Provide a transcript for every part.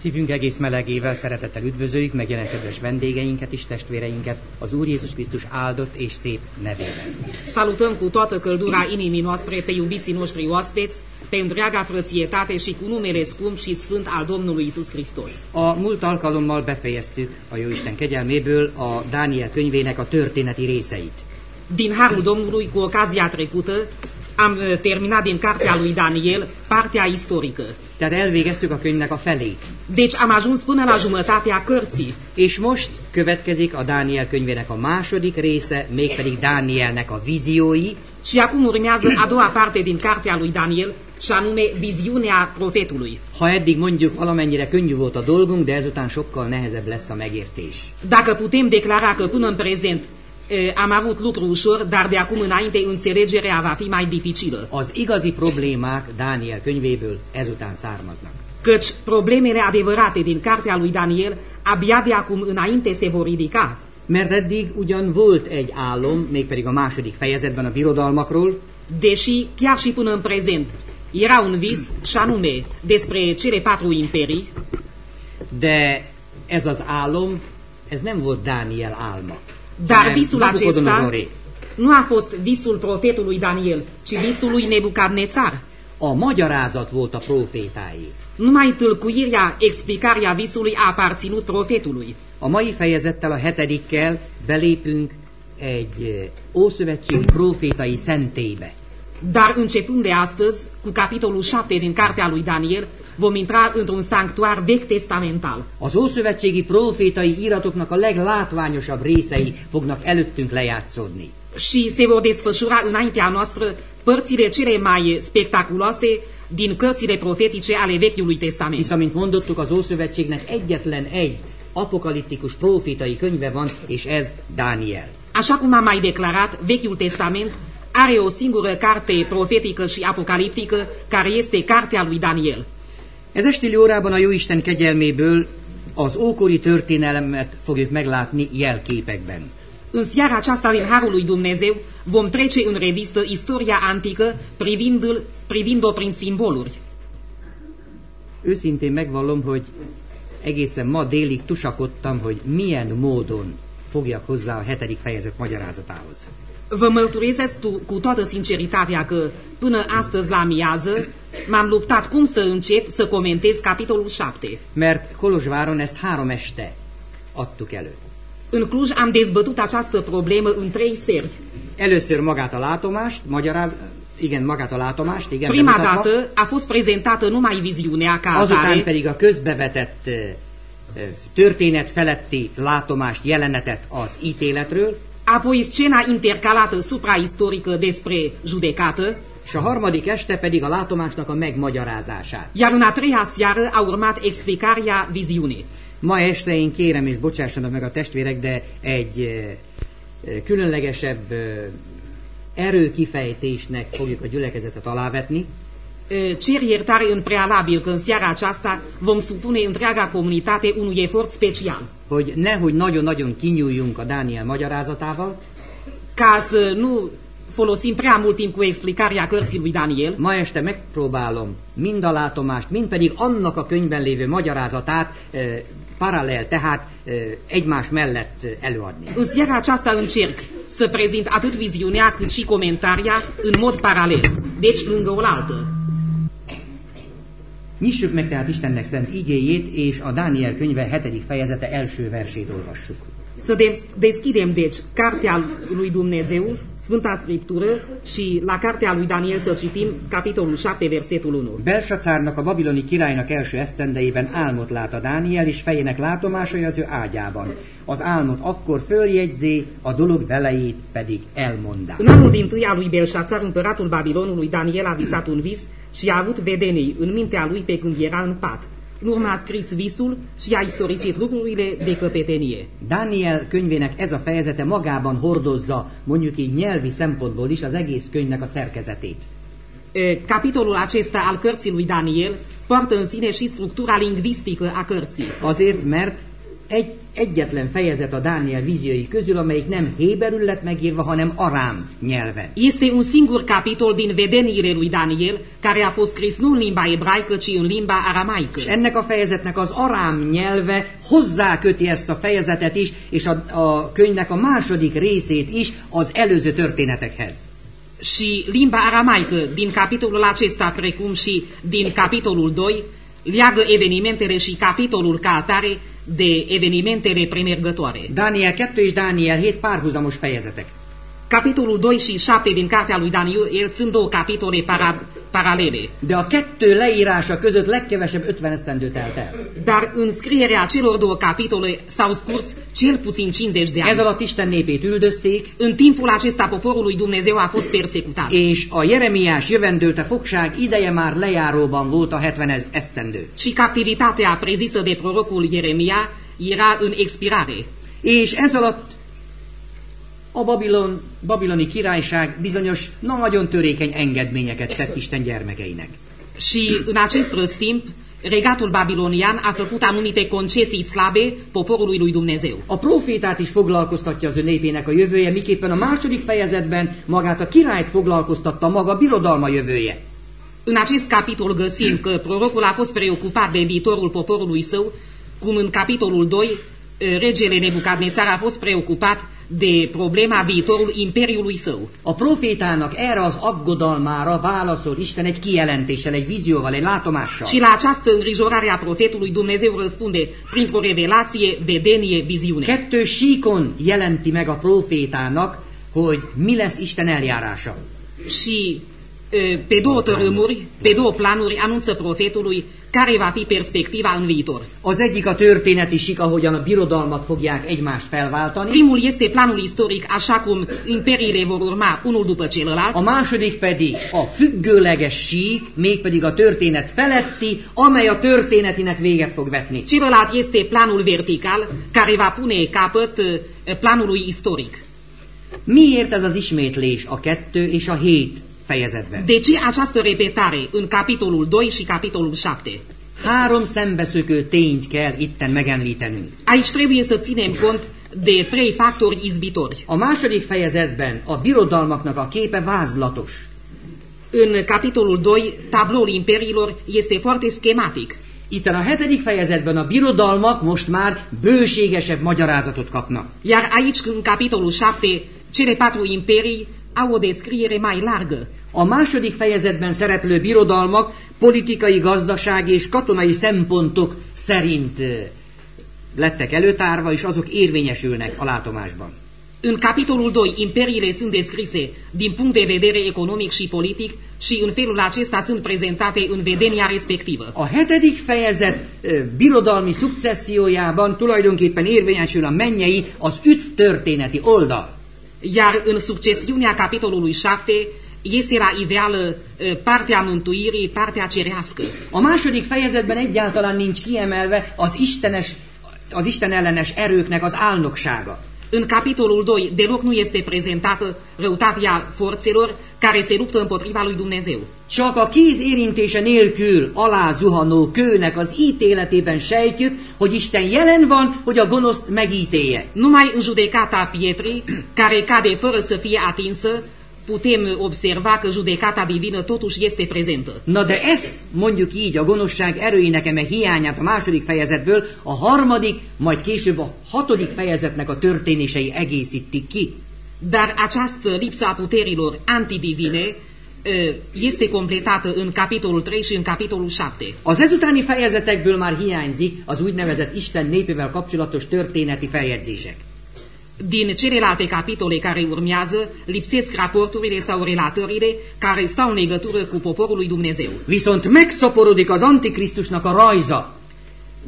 Szívünk egész melegével szeretettel üdvözöljük megjelent kedves vendégeinket és testvéreinket az Úr Jézus Krisztus áldott és szép nevében. Salutăm cu toată căldura inimii noastre pe iubiții noștri oaspeți, pe întreaga frățietate și cu numele scump și sfânt al Domnului Isus Hristos. A múlt alkalommal befejeztük a Jóisten kegyelméből a Dániel könyvének a történeti részeit. Din harul Domnului, cu ocazia trecută, am uh, terminat din cartea lui Daniel partea istorică. Tehát elvégeztük a könyvnek a felét. Deci am ajuns până la jumătatea cărții. És most következik a Dániel könyvének a második része, mégpedig Dánielnek a víziói, Și acum urmează a doua parte din cartea lui Daniel, și anume viziunea profetului. Ha eddig mondjuk valamennyire könnyű volt a dolgunk, de ezután sokkal nehezebb lesz a megértés. Dacă putem declara că până în prezent am avut lucru ușor, dar de acum înainte înțelegerea va fi mai dificilă. Az igazi problémák Dániel könyvéből ezután származnak. Căci problemele adevărate din cartea lui Daniel abia de acum înainte se vor ridica. Mert eddig ugyan volt egy álom, mégpedig a második fejezetben a birodalmakról, Deși chiar și până în prezent era un vis, și anume despre cele patru imperii, de ez az álom, ez nem volt Dániel álma. Dar hanem visul acesta Nabucodonosori. nu a fost visul profetului Daniel, ci visul lui Nebucadnețar. A magyarázat volt a profétáé. Numai tâlcuirea, explicarea visului a aparținut profetului. A mai fejezettel, a hetedikkel belépünk egy eh, ószövetségi profétai szentélybe. Dar începând de astăzi, cu capitolul 7 din cartea lui Daniel, vom intra într-un sanctuar vechi testamental. Az ószövetségi profétai íratoknak a leglátványosabb részei fognak előttünk lejátszódni. Și se vor desfășura înaintea noastră părțile cele mai spectaculoase din cărțile profetice ale Vechiului Testament. Hisz, amint mondottuk, az Ószövetségnek egyetlen egy apokaliptikus profétai könyve van, és ez Dániel. Așa cum am mai declarat, Vechiul Testament are o singură carte profetică și apocaliptică, care este cartea lui Daniel. Ez estili órában a Jóisten kegyelméből az ókori történelmet fogjuk meglátni jelképekben. În seara aceasta din Harul lui Dumnezeu vom trece în revistă istoria antică privind-l, privind-o prin simboluri. Őszintén megvallom, hogy egészen ma délig tusakodtam, hogy milyen módon fogjak hozzá a hetedik fejezet magyarázatához. Vă mărturisesc tu, cu toată sinceritatea că până astăzi la miază m-am luptat cum să încep să comentez capitolul 7. Mert Kolozsváron ezt három este adtuk elő. În Cluj am dezbătut această problemă în trei seri. Először magát a látomást, magyaráz, igen, magát a látomást, igen, Prima bemutatva, dată a fost prezentată numai viziunea ca azután atare, pedig a közbevetett ö, ö, történet feletti látomást, jelenetet az ítéletről, apoi scena intercalată supraistorică despre judecată, és a harmadik este pedig a látomásnak a megmagyarázását. iar în a treia seară a urmat explicarea viziunii. Ma este én kérem, és bocsássanak meg a testvérek, de egy különlegesebb erőkifejtésnek fogjuk a gyülekezetet alávetni. Cer iertare în prealabil că în seara aceasta vom supune întreaga comunitate unui efort special, hogy nehogy nagyon-nagyon kinyúljunk a Dániel magyarázatával, ca să nu folosim prea mult timp cu explicarea cărții lui Daniel, ma este megpróbálom mind a látomást, mind pedig annak a könyvben lévő magyarázatát e, paralel, tehát e, egymás mellett e, előadni. În seara aceasta încerc să prezint atât viziunea cât și comentaria în mod paralel, deci lângă oaltă. Nyissuk meg tehát Istennek szent igéjét, és a Dániel könyve hetedik fejezete első versét olvassuk. Să des- deschidem, deci, cartea lui Dumnezeu, Sfânta Scriptură, și la cartea lui Daniel să citim capitolul 7, versetul 1. Belsacárnak a babiloni királynak első esztendeiben álmot lát a Dániel, és fejének látomásai az ő ágyában. Az álmot akkor följegyzé, a dolog velejét pedig elmondá. În anul din tâi al lui Belșațar, împăratul Babilonului, Daniel a visat un vis și a avut vedenii în mintea lui pe când era în pat. În urmă a scris visul și a istorisit lucrurile de căpetenie. Dániel könyvének ez a fejezete magában hordozza, mondjuk így nyelvi szempontból is az egész könyvnek a szerkezetét. E, Capitolul acesta al cărții lui Daniel poartă în sine și structura lingvistică a cărții. Azért, mert egy, egyetlen fejezet a Dániel víziói közül, amelyik nem héberül lett megírva, hanem arám nyelven. Este un singur capitol din vedeniile lui Daniel, care a fost scris nu în limba ebraică, ci în limba aramaică. És ennek a fejezetnek az arám nyelve hozzáköti ezt a fejezetet is, és a, a könyvnek a második részét is az előző történetekhez. Și limba aramaică din capitolul acesta, precum și din capitolul 2, leagă evenimentele și capitolul ca atare de evenimentele premergătoare. Dániel 2 és Dániel 7 párhuzamos fejezetek. Capitolul 2 și 7 din cartea lui Daniel sunt două capitole para, paralele. De a kettő leírása között legkevesebb 50 esztendő telt el. Dar în scrierea celor două capitole s-au scurs cel puțin 50 de ani. Ez alatt Isten népét üldözték, În timpul acesta poporul lui Dumnezeu a fost persecutat. és a Jeremiás jövendőlte fogság ideje már lejáróban volt a 70 ez- esztendő. Și captivitatea prezisă de prorocul Ieremia era în expirare. És ez alatt a Babilon, babiloni királyság bizonyos nagyon törékeny engedményeket tett Isten gyermekeinek. Și în acest răstimp, regatul babilonian a făcut anumite concesii slabe poporului lui Dumnezeu. A profétát is foglalkoztatja az ő népének a jövője, miképpen a második fejezetben magát a királyt foglalkoztatta maga birodalma jövője. În acest capitol găsim că prorocul a fost preocupat de viitorul poporului său, cum în capitolul 2 regele Nebucadnețar a fost preocupat de problema viitorul imperiului său. A profétának erre az aggodalmára válaszol Isten egy kijelentéssel, egy vízióval, egy látomással. Și la această îngrijorare a profetului Dumnezeu răspunde printr-o revelație, vedenie, viziune. Kettő síkon jelenti meg a profétának, hogy mi lesz Isten eljárása. Și pe două tărâmuri, pe două planuri anunță profetului care va fi perspectiva în viitor. Az egyik a történeti sík, ahogyan a birodalmak fogják egymást felváltani, Primul este planul istoric, așa cum imperiile vor urma unul după celălalt. a második pedig a függőleges sík, mégpedig a történet feletti, amely a történetinek véget fog vetni. Celălalt este planul vertical, care va pune capăt e, planului istoric. Miért ez az ismétlés a kettő és a hét fejezetben? De ce această repetare în capitolul 2 și capitolul 7? Három szembeszökő tényt kell itten megemlítenünk. Aici trebuie să ținem cont de trei factori izbitori. A második fejezetben a birodalmaknak a képe vázlatos. În capitolul 2, tabloul imperiilor este foarte schematic. Itten a hetedik fejezetben a birodalmak most már bőségesebb magyarázatot kapnak. Iar aici, în capitolul 7, cele patru imperii au o descriere mai largă. A második fejezetben szereplő birodalmak politikai, gazdasági és katonai szempontok szerint lettek előtárva, és azok érvényesülnek a látomásban. În capitolul 2, imperiile sunt descrise din punct de vedere economic și politic și în felul acesta sunt prezentate în vedenia respectivă. A hetedik fejezet birodalmi szukcessziójában tulajdonképpen érvényesül a mennyei, az üdv történeti oldal. Iar în succesiunea capitolului 7 iese la iveală partea mântuirii, partea cerească. A második fejezetben egyáltalán nincs kiemelve az istenes, az Isten ellenes erőknek az álnoksága. În capitolul 2 deloc nu este prezentată răutatea forțelor care se luptă împotriva lui Dumnezeu. Csak a kéz érintése nélkül alá zuhanó kőnek az ítéletében sejtjük, hogy Isten jelen van, hogy a gonoszt megítélje. Numai în judecata pietrii, care cade fără să fie atinsă, putem observa că judecata divină totuși este prezentă. Na de ezt mondjuk így a gonoszság erőinek eme hiányát a második fejezetből, a harmadik, majd később a hatodik fejezetnek a történései egészítik ki. Dar această lipsă a puterilor antidivine este completată în capitolul 3 și în capitolul 7. Az ezutáni fejezetekből már hiányzik az úgynevezett Isten népével kapcsolatos történeti feljegyzések. Din celelalte capitole care urmează, lipsesc raporturile sau relatările care stau în legătură cu poporul lui Dumnezeu. Viszont megszaporodik az Antikrisztusnak a rajza,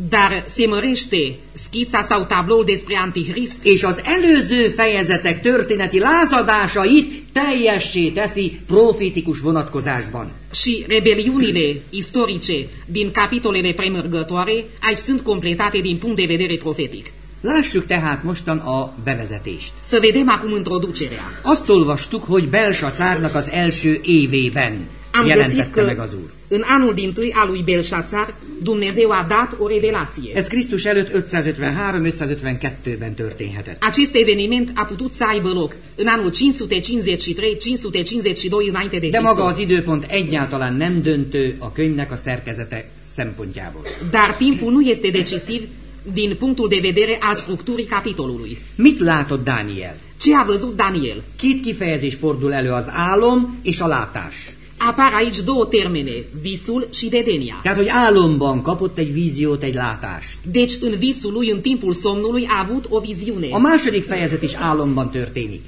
Dar se mărește schița sau tabloul despre Antichrist és az előző fejezetek történeti lázadásait teljessé teszi profétikus vonatkozásban. și rebeliunile istorice din capitolele premergătoare aici sunt completate din punct de vedere profetic. Lássuk tehát mostan a bevezetést. Să vedem acum introducerea. Azt olvastuk, hogy Belsacárnak az első évében Am găsit jelentette că meg az Úr. în anul din tâi al lui Belșațar, Dumnezeu a dat o revelație. Ez Krisztus előtt 553-552-ben történhetett. Acest eveniment a putut să aibă loc în anul 553-552 înainte de De maga az Hristos. időpont egyáltalán nem döntő a könyvnek a szerkezete szempontjából. Dar timpul nu este decisiv din punctul de vedere al structurii capitolului. Mit látott Dániel? Ce a văzut Daniel? Két kifejezés fordul elő, az álom és a látás. Apar aici două termene, visul și vedenia. Tehát, hogy álomban kapott egy víziót, egy látást. Deci în visul lui, în timpul somnului, a avut o viziune. A második fejezet is álomban történik.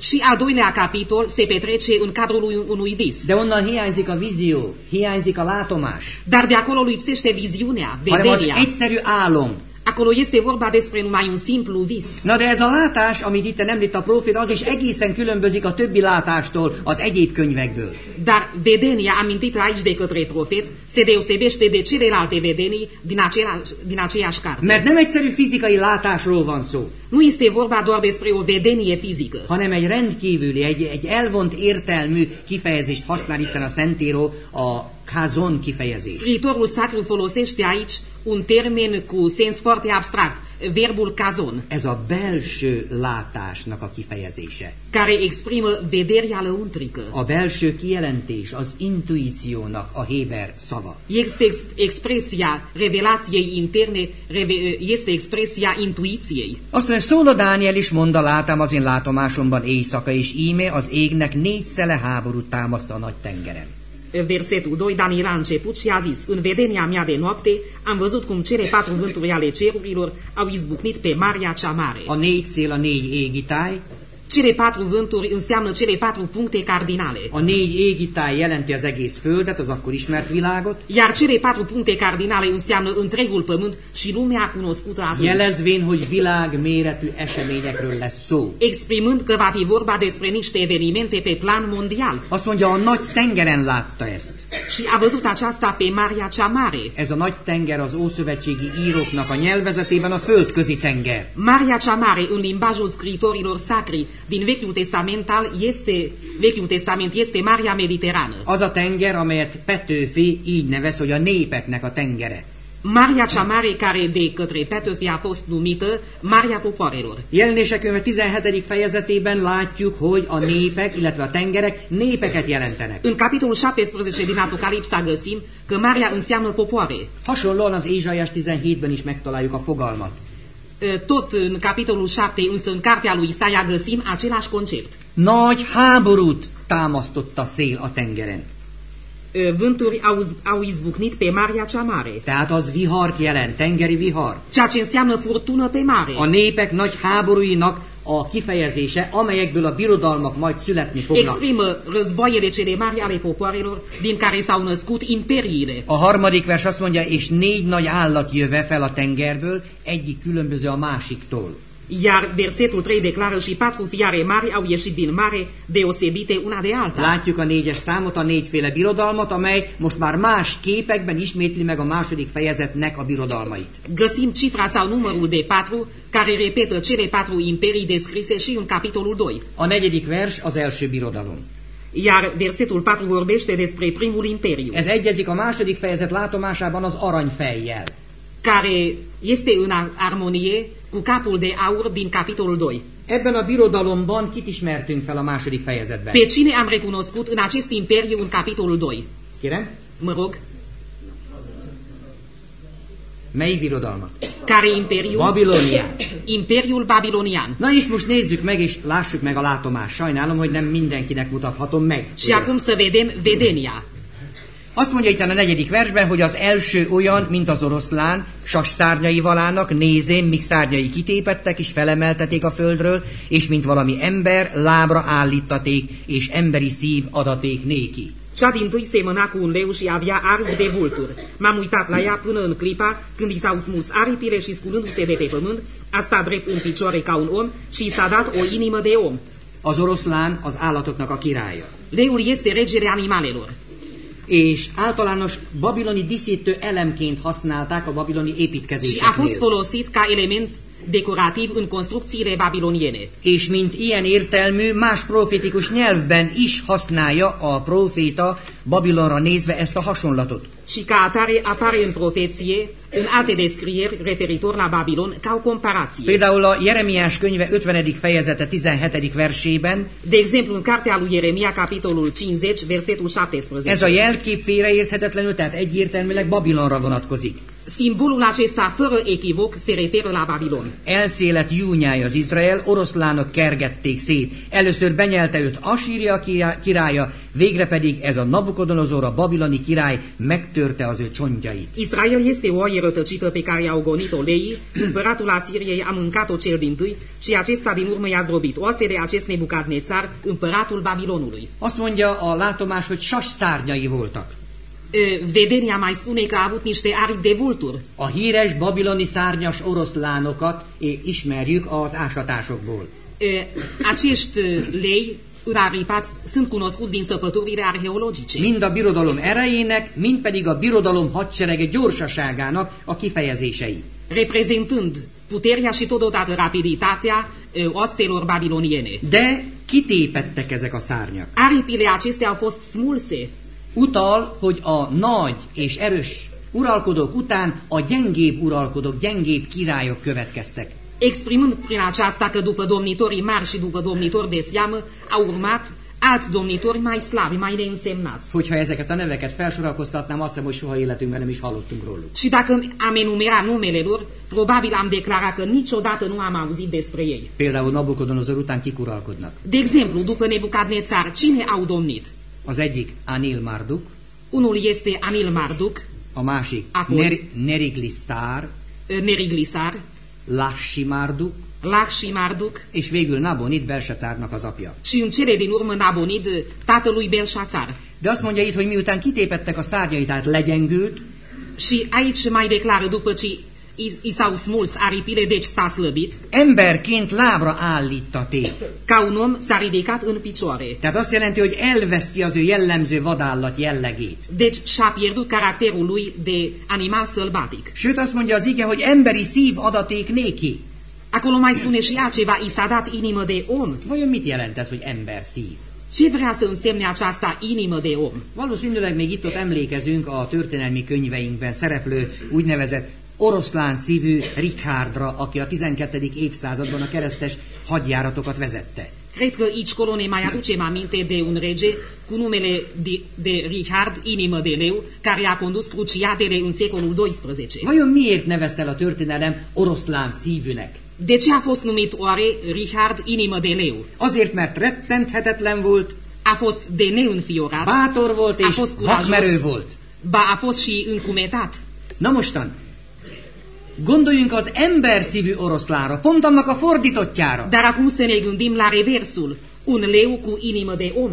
Și al doilea capitol se petrece în cadrul unui- vis. De onnan hiányzik a vízió, hiányzik a látomás, Dar de acolo lipsește viziunea, hanem az vederea. egyszerű álom. Acolo este vorba despre numai un simplu vis. Na de ez a látás, amit itt említ a profét, az is egészen különbözik a többi látástól, az egyéb könyvekből. Dar vedenia amintită aici de către profet se deosebește de celelalte vedenii din, același, din aceeași carte. Mert nem egyszerű fizikai látásról van szó, Nu este vorba doar despre o vedenie fizică, hanem egy rendkívüli, egy, egy elvont értelmű kifejezést használ itt a Szentíró, a kazon kifejezés. Scriitorul sacru folosește aici un termen cu sens foarte abstract, verbul cazon, Ez a belső látásnak a kifejezése. care exprimă vederea lăuntrică. A belső kijelentés az intuíciónak a héber szava. Este ex- expresia revelației interne, reve- este expresia intuiției. Azt mondja, szól a Dániel is mond a látám az én látomásomban éjszaka, és íme az égnek négy szele háborút támaszt a nagy tengeren. Versetul 2, Daniel a început și a zis, în vedenia mea de noapte am văzut cum cele patru vânturi ale cerurilor au izbucnit pe Marea cea mare. A négy szél a négy égitáj, Cele patru vânturi înseamnă cele patru puncte cardinale. a négy égitáj jelenti az egész földet, az akkor ismert világot, Iar cele patru puncte cardinale înseamnă întregul pământ și lumea cunoscută atunci. jelezvén, hogy világ méretű eseményekről lesz szó. Exprimând că va fi vorba despre niște evenimente pe plan mondial. Azt mondja, a nagy tengeren látta ezt. Și a văzut aceasta pe Marea cea mare. Ez a nagy tenger az ószövetségi íróknak a nyelvezetében a földközi tenger. Marea cea mare, în limbajul scriitorilor sacri din Vechiul Testamental, este, Vechiul Testament este Marea Mediterană. Az a tenger, amelyet Petőfi így nevez, hogy a népeknek a tengere. Marea cea mare care de către Petőfi a fost numită Marea Popoarelor. Jelenések könyve 17. fejezetében látjuk, hogy a népek, illetve a tengerek népeket jelentenek. În capitolul 17 din Apocalipsa găsim că Marea înseamnă popoare. Hasonlóan az Ézsaiás 17-ben is megtaláljuk a fogalmat. Tot în capitolul 7, însă în cartea lui Isaia găsim același concept. Nagy háborút támasztott a szél a tengeren. Vânturi au, au izbucnit pe Marea cea mare, Tehát az vihart jelent, tengeri vihar. ceea ce înseamnă furtună pe mare. A népek nagy háborúinak a kifejezése, amelyekből a birodalmak majd születni fognak. Exprimă războaiele cele mari ale popoarelor din care s-au născut imperiile. A harmadik vers azt mondja, és négy nagy állat jöve fel a tengerből, egyik különböző a másiktól. Iar versetul 3 declară și patru fiare mari au ieșit din mare, deosebite una de alta. Látjuk a négyes számot, a négyféle birodalmat, amely most már más képekben ismétli meg a második fejezetnek a birodalmait. Găsim cifra sau numărul de patru, care repetă cele patru imperii descrise și în capitolul 2. A negyedik vers az első birodalom. Iar versetul 4 vorbește despre primul imperiu, Ez egyezik a második fejezet látomásában az aranyfejjel. care este în ar- armonie cu capul de aur din capitolul 2. Ebben a birodalomban kit ismertünk fel a második fejezetben? Pe cine am recunoscut în acest imperiu în capitolul 2? Kérem? Mă rog, Melyik birodalmat? care imperiu? Babilonia. Imperiul Babilonian. Na és most nézzük meg, és lássuk meg a látomást. Sajnálom, hogy nem mindenkinek mutathatom meg. Și acum să vedem vedenia. Azt mondja itt a negyedik versben, hogy az első olyan, mint az oroszlán, sas szárnyaival állnak, nézém, míg szárnyai kitépettek, és felemelteték a földről, és mint valami ember, lábra állítaték, és emberi szív adaték néki. Cea din tâi semăna cu un leu și avea aripi de vulturi. M-am uitat la ea până în clipa când i s-au smuls aripile și sculându-se de pe pământ, a stat drept în picioare ca un om și i s-a dat o inimă de om. Az oroszlán az állatoknak a királya. Leul este regele animalelor. És általános babiloni díszítő elemként használták a babiloni Și a fost építkezéseknél. folosit ca element decorativ în construcțiile babiloniene. És mint ilyen értelmű, más profétikus nyelvben is használja a proféta Babilonra nézve ezt a hasonlatot. și ca atare apare în profeție, în alte descrieri referitor la Babilon, ca o comparație. Például a Jeremiás könyve 50. fejezete 17. versében De exemplu, în cartea lui Ieremia, capitolul 50, versetul 17. ez a jelkép félreérthetetlenül, tehát egyértelműleg Babilonra vonatkozik. Simbolul acesta, fără echivoc, se referă la Babilon. Elszélet júnyája az Izrael, oroszlánok kergették szét. Először benyelte őt Asíria kirá- királya, végre pedig ez a Nabukodonozor, a babiloni király megtörte az ő csontjait. Israel este o oaie rătăcită pe care au gonit-o leii, împăratul Asiriei a mâncat-o cel din tâi și acesta din urmă i-a zdrobit. Oase de acest Nebucadnețar, împăratul Babilonului. Azt mondja a látomás, hogy sas szárnyai voltak. Vederea mai spune că a avut niște aripi de vulturi. A híres babiloni szárnyas oroszlánokat ismerjük az ásatásokból. Acești lei înaripați sunt cunoscuți din săpăturile arheologice. Mind a birodalom erejének, mind pedig a birodalom hadserege gyorsaságának a kifejezései. reprezentând puterea și totodată rapiditatea ostelor babiloniene. De kitépettek ezek a szárnyak. Aripile acestea au fost smulse, Utal, hogy a nagy és erős uralkodók után a gyengébb uralkodók, gyengébb királyok következtek. exprimând prin aceasta că după domnitorii mari și după domnitori de seamă au urmat alți domnitori mai slabi, mai neînsemnați. Hogyha ezeket a neveket felsorakoztatnám, azt hiszem, hogy soha életünkben nem is hallottunk róluk. Și dacă am enumera numele lor, probabil am declarat că niciodată nu am auzit despre ei. Például Nabukodonozor után kik uralkodnak. De exemplu, după Nebucadnețar, cine au domnit? Az egyik Anil Marduk, Unul este Anil Marduk, a másik Ner- Neriglissár, Neriglisar, Lassi Marduk, Lachi Marduk. És végül Nabonid Belsacárnak az apja. și în cele din urmă Nabonid, tatălui Belșațar. De azt mondja itt, hogy miután kitépettek a szárnyai, tehát legyengült, Și aici mai declară după ce i, s-au smuls aripile, deci s-a slăbit, emberként lábra állítaték. ca un om s-a ridicat în picioare. Tehát azt jelenti, hogy elveszti az ő jellemző vadállat jellegét. Deci și-a pierdut caracterul lui de animal sălbatic. Sőt, azt mondja az ige, hogy emberi szív adaték néki. Acolo mai spune și altceva, i s-a dat inimă de om. Vajon mit jelent ez, hogy ember szív? Ce vrea să însemne aceasta inimă de om? Valószínűleg még itt ott emlékezünk a történelmi könyveinkben szereplő úgynevezett oroszlán szívű Richardra, aki a 12. évszázadban a keresztes hadjáratokat vezette. Cred că aici colo ne mai aducem aminte de un rege cu numele de, de Richard, inimă de leu, care a condus cruciadele în secolul XII. Vajon miért nevezte el a történelem oroszlán szívűnek? De ce a fost numit oare Richard, inimă de leu? Azért, mert rettenthetetlen volt, A fost de neînfiorat, bátor volt a és fost curajos, volt. ba a fost și încumetat. Na mostan, gondoljunk az ember szívű oroszlára, pont annak a fordítottjára. Dar acum să ne gândim la reversul, un leu cu inimă de om.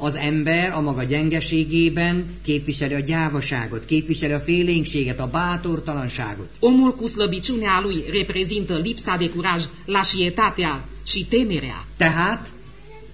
Az ember a maga gyengeségében képviseli a gyávaságot, képviseli a félénkséget, a bátortalanságot. Omul cu slăbiciunea lui reprezintă lipsa de curaj, lașietatea și temerea. Tehát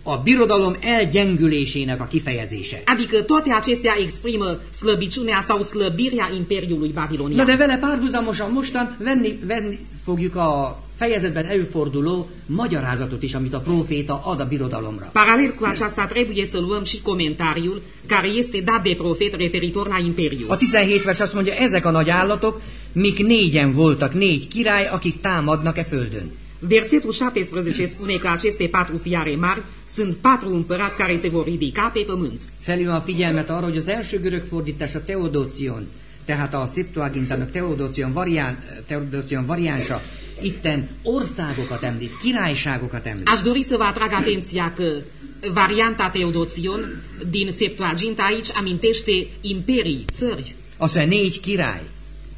a birodalom elgyengülésének a kifejezése. Adică toate acestea exprimă slăbiciunea sau slăbirea Imperiului Na Babilonian. de vele párhuzamosan mostan venni, venni fogjuk a fejezetben előforduló magyarázatot is, amit a próféta ad a birodalomra. Paralel cu aceasta trebuie să luăm și comentariul care este dat de profet referitor la Imperiu. A 17 vers azt mondja, ezek a nagy állatok, mik négyen voltak, négy király, akik támadnak e földön. Versetul 17 spune că aceste patru fiare mari sunt patru împărați care se vor ridica pe pământ. Felhívom a figyelmet arra, hogy az első görög fordítás a Teodócion, tehát a Septuagintának Teodócion, varián, Teodócion variánsa, itten országokat említ, királyságokat említ. Aș dori să vă atrag atenția că varianta Teodoțion din Septuaginta aici amintește imperii, țări, Azt mondja, négy király.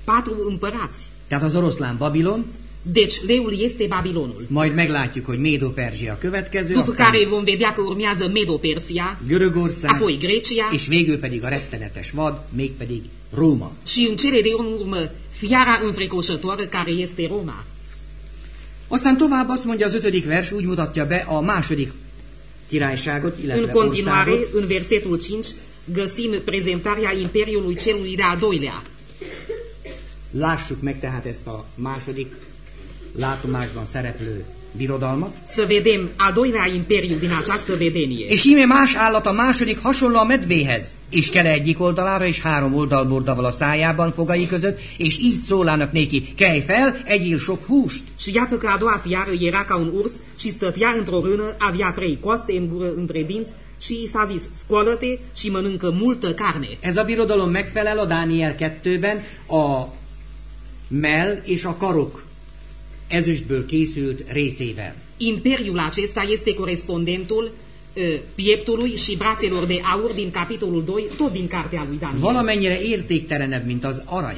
patru împărați. Tehát az oroszlán Babilon, Deci leul este Babilonul. majd meglátjuk, hogy Médo-Perzsia következő, După aztán care vom vedea că urmează Medo-Persia, Görögország, apoi Grecia és végül pedig a rettenetes vad, mégpedig Róma. și în cele de urmă fiara înfricoșătoare care este Roma. Aztán tovább azt mondja az ötödik vers, úgy mutatja be a második királyságot, În illetve continuare, országot. în versetul 5, găsim prezentarea Imperiului celui de-al doilea. Lássuk meg tehát ezt a második látomásban szereplő birodalmat, să vedem al doilea imperiu din această vedenie. és íme más állat a második hasonló a medvéhez, és kele egyik oldalára, és három oldalbordaval a szájában fogai között, és így szólának néki, kelj fel, egyél sok húst. Și iată că a doua fiară era ca un urs și stătea într-o rână, avea trei coaste în gură între dinți și i s-a zis, scoală-te și mănâncă multă carne. Ez a birodalom megfelel a Dániel 2-ben a mell és a karok ezüstből készült részével. Imperiul acesta este corespondentul pieptului și brațelor de aur din capitolul 2, tot din cartea lui Daniel. Valamennyire értéktelenebb, mint az arany.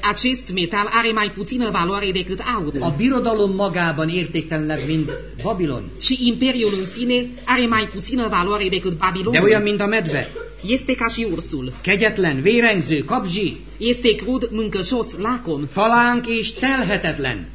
Acest metal are mai puțină valoare decât A aurul. birodalom magában értéktelenebb, mint Babilon. Și imperiul în sine are mai puțină valoare decât De olyan, mint a medve. Și ursul. Kegyetlen, vérengző, kapzsi, Este crud, mâncăcios, lacom. falánk és telhetetlen.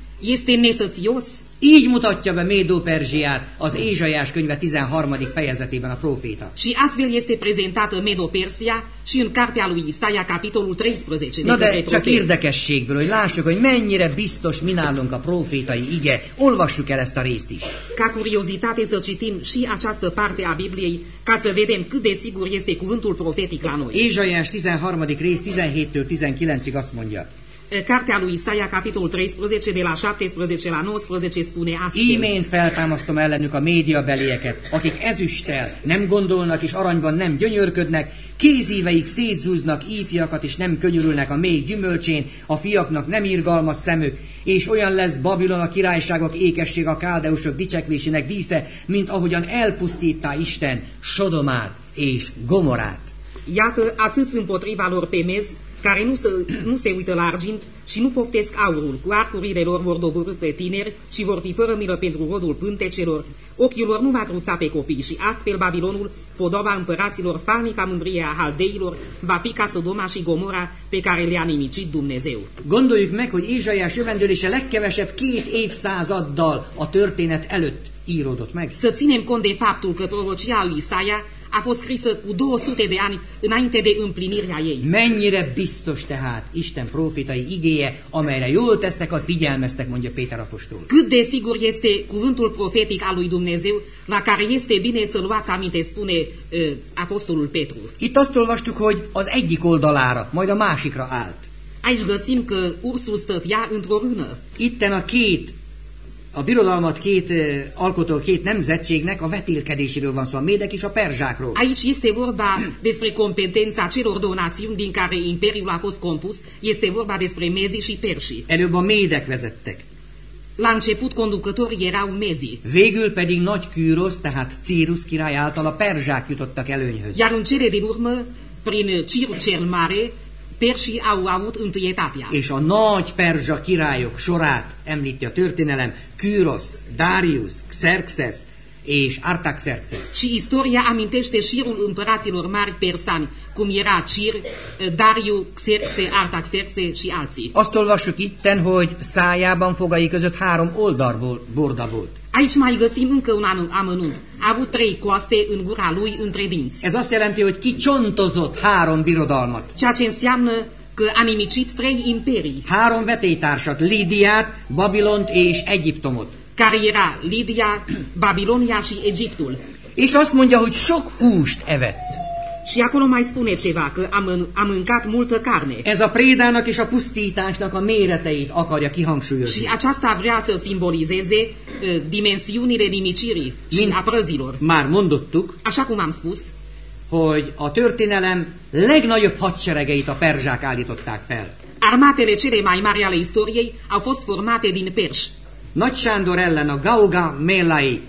Így mutatja be Médó-Perzsiát az Ézsaiás könyve 13. fejezetében a próféta. Și astfel este prezentată Medo-Persia și în cartea lui Isaia, capitolul 13. Na de csak érdekességből, hogy lássuk, hogy mennyire biztos mi nálunk a profétai ige. Olvassuk el ezt a részt is. Ca curiozitate să citim și această parte a Bibliei, ca să vedem cât de sigur este cuvântul profetic la noi. Ézsaiás 13. rész 17-től 19-ig azt mondja. Cartea lui Isaia, capitolul 13, de la 17 la 19, spune astfel. Ímén feltámasztom ellenük a médiabelieket, akik ezüsttel nem gondolnak és aranyban nem gyönyörködnek, kézíveik szétzúznak ífiakat és nem könyörülnek a mély gyümölcsén, a fiaknak nem irgalmas szemük, és olyan lesz Babilon a királyságok ékesség a káldeusok dicsekvésének dísze, mint ahogyan elpusztítta Isten Sodomát és Gomorát. Iată, atâți împotriva lor pe mezi, care nu se, nu se uită la argint și nu poftesc aurul, cu arcurile lor vor doborâ pe tineri și vor fi fără milă pentru rodul pântecelor. Ochiul lor nu va cruța pe copii și astfel Babilonul, podoba împăraților, falnica mândrie a haldeilor, va fi ca Sodoma și Gomora pe care le-a nimicit Dumnezeu. Gondoljuk meg, hogy Ézsaiás jövendőlése legkevesebb két évszázaddal a történet előtt íródott meg. Să ținem cont de faptul că prorocia lui Isaia a fost scrisă cu 200 de ani înainte de împlinirea ei. Mennyire biztos tehát Isten profétai igéje, amelyre jól tesztek, hogy figyelmeztek, mondja Péter apostol. Cât de sigur este cuvântul profetic al lui Dumnezeu, la care este bine să luați aminte, spune uh, apostolul Petru. Itt azt olvastuk, hogy az egyik oldalára, majd a másikra állt. Aici găsim că ursul stătea într-o rână. Itten a két, a birodalmat két alkotó két nemzetségnek a vetélkedéséről van szó, a médek és a perzsákról. Aici este vorba despre competența celor două națiuni din care imperiul a fost compus. Este vorba despre mezii și perșii. Előbb a médek vezettek. La început conducătorii erau mezii, Végül pedig nagy Kűrosz, tehát Círus király által a perzsák jutottak előnyhöz. iar în cele din urmă, prin Cirul cel Mare, perșii au avut întâietatea. És a nagy perzsa királyok sorát említi a történelem, Kűrosz, Darius, Xerxes és Artaxerxes. Și istoria amintește șirul împăraților mari persani, cum era Cir, Dariu, Xerxe, Artaxerxe și alții. Azt olvassuk itten, hogy szájában fogai között három oldalborda volt. Aici mai găsim încă un amănunt. A avut trei coaste în gura lui între dinți, Ez azt jelenti, hogy kicsontozott három birodalmat. ceea ce înseamnă că a nimicit trei imperii, Három vetélytársat, Lídiát, Babilont és Egyiptomot. care era Lidia, Babilonia și Egiptul. És azt mondja, hogy sok húst evett. Și acolo mai spune ceva, că a, mân- a mâncat multă carne. Ez a prédának és a pusztításnak a méreteit akarja kihangsúlyozni. Și aceasta vrea să simbolizeze uh, dimensiunile nimicirii și Min- a prăzilor. Már mondottuk, Așa cum am spus, hogy a történelem legnagyobb hadseregeit a perzsák állították fel. armatele cele mai mari ale istoriei au fost formate din perși. Nagy Sándor ellen a Gauga Mélai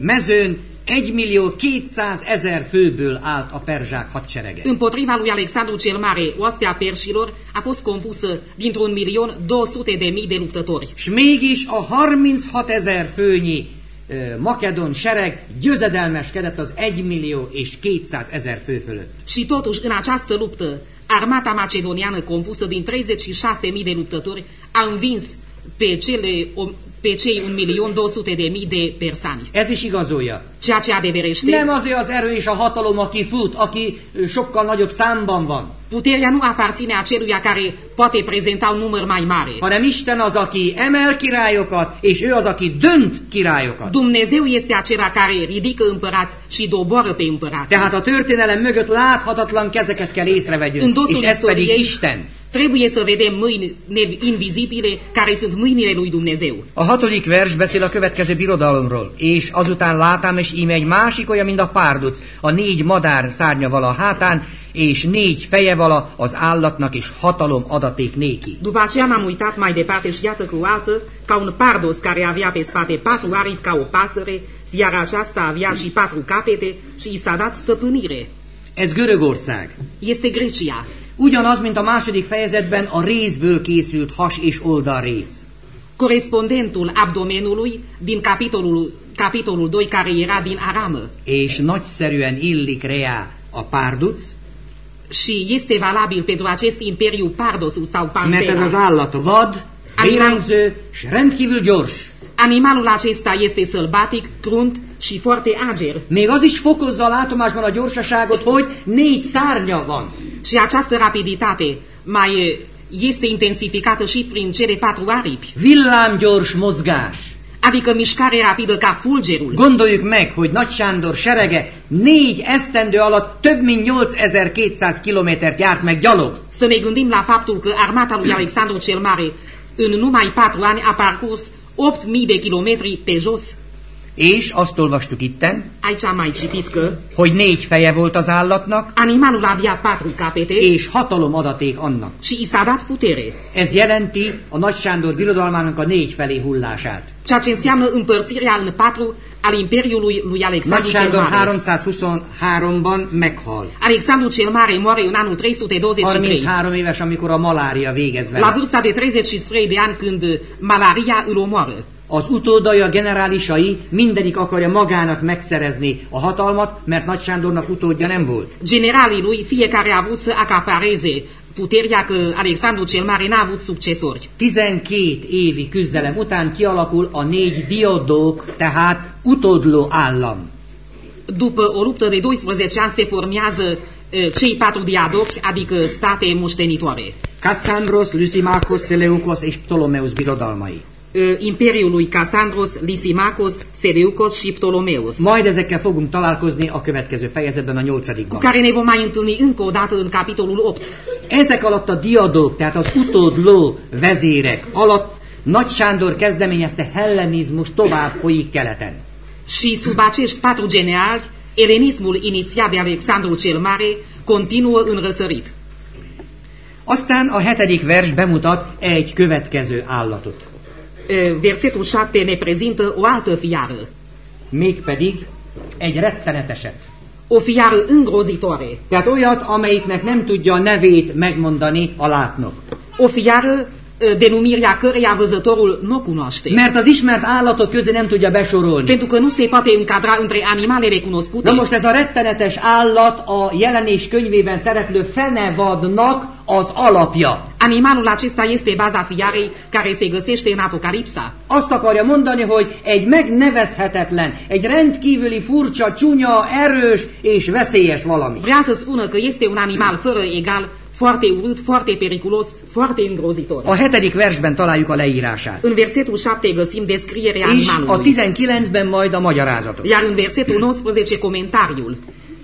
mezőn 1 millió 200 ezer főből állt a perzsák hadserege. Împotriva lui Alexandru cel Mare, oastea perșilor a fost compusă dintr-un milion 200 de mii de luptători. És mégis a 36 ezer főnyi ö, makedon sereg győzedelmeskedett az 1 millió és 200 ezer fő fölött. Și totuși, în această luptă, armata macedoniană compusă din 36.000 de luptători a învins pe, cele, o, pe cei 1.200.000 de mii de persani. Ez is igazolja. Ceea ce adeverește, Nem azért az erő és a hatalom, aki fut, aki sokkal nagyobb számban van, puterea nu aparține aceluia care poate prezenta un număr mai mare. hanem Isten az, aki emel királyokat, és ő az, aki dönt királyokat. Dumnezeu este acela care ridică împărați și doboară pe împărați. Tehát a történelem mögött láthatatlan kezeket kell észrevegyünk, és ez pedig Isten. Trebuie să vedem mâini invizibile care sunt mâinile lui Dumnezeu. A hatodik vers beszél a következő birodalomról, és azután látám, és íme egy másik olyan, mint a párduc, a négy madár szárnya vala a hátán, és négy feje vala az állatnak, és hatalom adaték néki. După aceea m-am uitat mai departe și iată cu altă, ca un pardos care avea pe spate patru aripi ca o pasăre, iar aceasta avea și patru capete și i s-a dat stăpânire. Ez Görögország. Este Grecia. Ugyanaz, mint a második fejezetben a részből készült has és oldalrész. Corespondentul abdomenului din capitolul, capitolul 2 care era din aramă És nagyszerűen illik reá a párduc, și este valabil pentru acest imperiu pardosul sau mert ez az pantera. állat vad, vérengző, és rendkívül gyors. Animalul acesta este sălbatic, crunt și foarte ager. Még az is fokozza a látomásban a gyorsaságot, hogy négy szárnya van. Și această rapiditate mai e, este intensificată și prin cele patru aripi, Villámgyors mozgás. adică mișcare rapidă ca fulgerul. Gondoljuk meg, hogy Nagy Sándor serege négy esztendő alatt több mint 8200 kilométert járt meg gyalog. Să ne gândim la faptul că armata lui Alexandru cel Mare în numai patru ani a parcurs 8.000 de kilometri pe jos. És azt olvastuk itten, Aici mai citit că hogy négy feje volt az állatnak, animalul avea patru capete és hatalom adaték annak. și i s-a dat putere, Ez jelenti a Nagy Sándor birodalmának a négy felé hullását. ceea ce înseamnă împărțirea în patru al imperiului lui Nagy Alexandru cel Sándor Mare. 323-ban meghal. Alexandru cel Mare moare în anul 323. 33 éves, amikor a malária végez La vele. vârsta de 33 de ani când malaria îl omoară. Az utódai, a generálisai mindenik akarja magának megszerezni a hatalmat, mert Nagy Sándornak utódja nem volt. Generalii lui fiecare a avut să acapareze puterea că Alexandru cel Mare n-a avut succesori. 12 évi küzdelem után kialakul a négy diadók, tehát utódló állam. După o luptă de 12 ani se formează eh, cei patru diadochi, adică state moștenitoare. Kassandros, Lysimakos, Seleucos és Ptolomeus birodalmai. Imperiul lui Cassandros, Lysimachos, Seleucos și Ptolomeus, Majd ezekkel fogunk találkozni a következő fejezetben, a cu nyolcadikban. care ne vom mai întâlni încă o dată în capitolul 8. Ezek alatt a diadók, tehát az utódló vezérek alatt Nagy Sándor kezdeményezte hellenizmus tovább folyik keleten. Și sub acești patru generali, elenismul inițiat de Alexandru cel Mare continuă în răsărit. Aztán a hetedik vers bemutat egy következő állatot. Versetul 7 ne prezintă o altă fiară, Mégpedig egy retteneteset. o fiară îngrozitoare, Tehát olyat, amelyiknek nem tudja a nevét megmondani a látnok. o fiară denumirea căreia văzătorul nu cunoaște. Mert az ismert állatok közé nem tudja besorolni. Pentru că nu se poate încadra între animalele cunoscute. Na most ez a rettenetes állat a jelenés könyvében szereplő fenevadnak az alapja. Animalul acesta este baza fiarei care se găsește în Apocalipsa. Azt akarja mondani, hogy egy megnevezhetetlen, egy rendkívüli furcsa, csúnya, erős és veszélyes valami. Vrea să spună că este un animal fără egal, foarte urât, foarte periculos, foarte îngrozitor. A hetedik versben találjuk a leírását. În versetul 7 găsim descrierea És a animalului. 19-ben majd a magyarázatot. Iar în versetul 19 comentariul.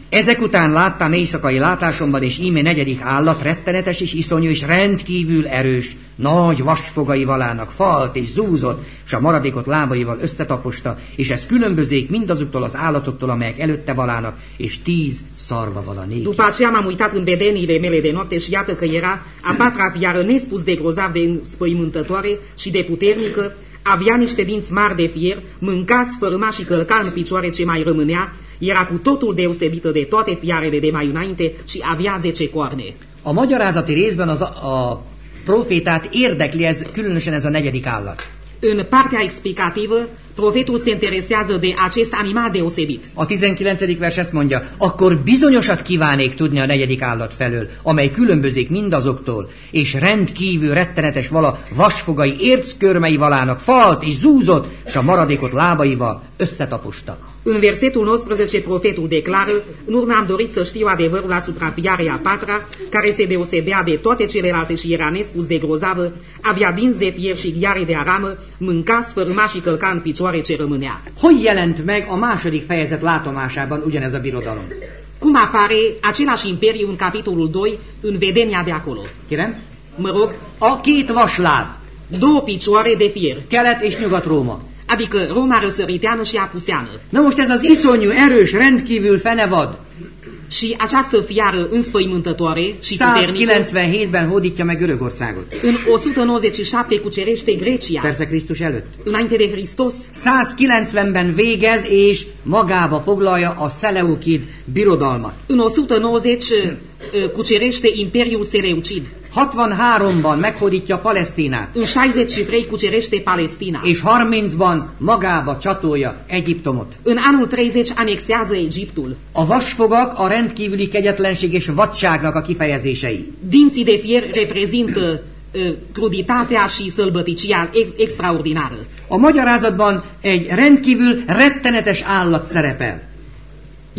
Ezek után láttam éjszakai látásomban, és íme negyedik állat, rettenetes és iszonyú, és rendkívül erős, nagy vasfogai valának falt és zúzott, és a maradékot lábaival összetaposta, és ez különbözék mindazoktól az állatoktól, amelyek előtte valának, és tíz szarva vala néki. După aceea m-am uitat în vedeniile mele de noapte și iată că era a patra fiară nespus de grozav de spăimântătoare și de puternică, avea niște dinți mari de fier, mânca, sfărâma și călca în picioare ce mai rămânea, era cu totul deosebită de toate fiarele de mai înainte și avea zece coarne. A magyarázati részben az a, a profétát érdekli ez, különösen ez a negyedik állat. În partea explicativă, Profetul se interesează de acest animal deosebit. A 19. vers ezt mondja, akkor bizonyosat kívánék tudni a negyedik állat felől, amely különbözik mindazoktól, és rendkívül rettenetes vala vasfogai érckörmei valának falt és zúzott, és a maradékot lábaival összetaposta. În versetul 19, profetul declară, în urmă am dorit să știu adevărul asupra fiarei a patra, care se deosebea de toate celelalte și era nespus de grozavă, avea dinți de fier și ghiare de aramă, mânca, sfărâma și călca în picioare ce rămânea. Hogy jelent meg a második fejezet látomásában ugyanez a birodalom? Cum apare același imperiu în capitolul 2, în vedenia de acolo? Kérem? Mă rog, A két vasláb, două picioare de fier, kelet és nyugat-róma. Adică Roma răsăriteană și apuseană. Na most ez az iszonyú, erős, rendkívül fenevad, Și această fiară înspăimântătoare și puternică 197-ben hódítja meg Görögországot. în 197 cucerește Grecia, Persze Krisztus előtt. înainte de Hristos. 190-ben végez és magába foglalja a Seleukid birodalmat. În 190 uh, cucerește Imperiul Seleucid. 63-ban meghódítja Palesztinát, În 63 cucerește Palestina. és 30-ban magába csatolja Egyiptomot. În anul 30 anexează Egiptul. A vasfogak a rendkívüli kegyetlenség és vadságnak a kifejezései. Dinții de fier reprezintă cruditatea și sălbăticia ex- extraordinară. A magyarázatban egy rendkívül rettenetes állat szerepel.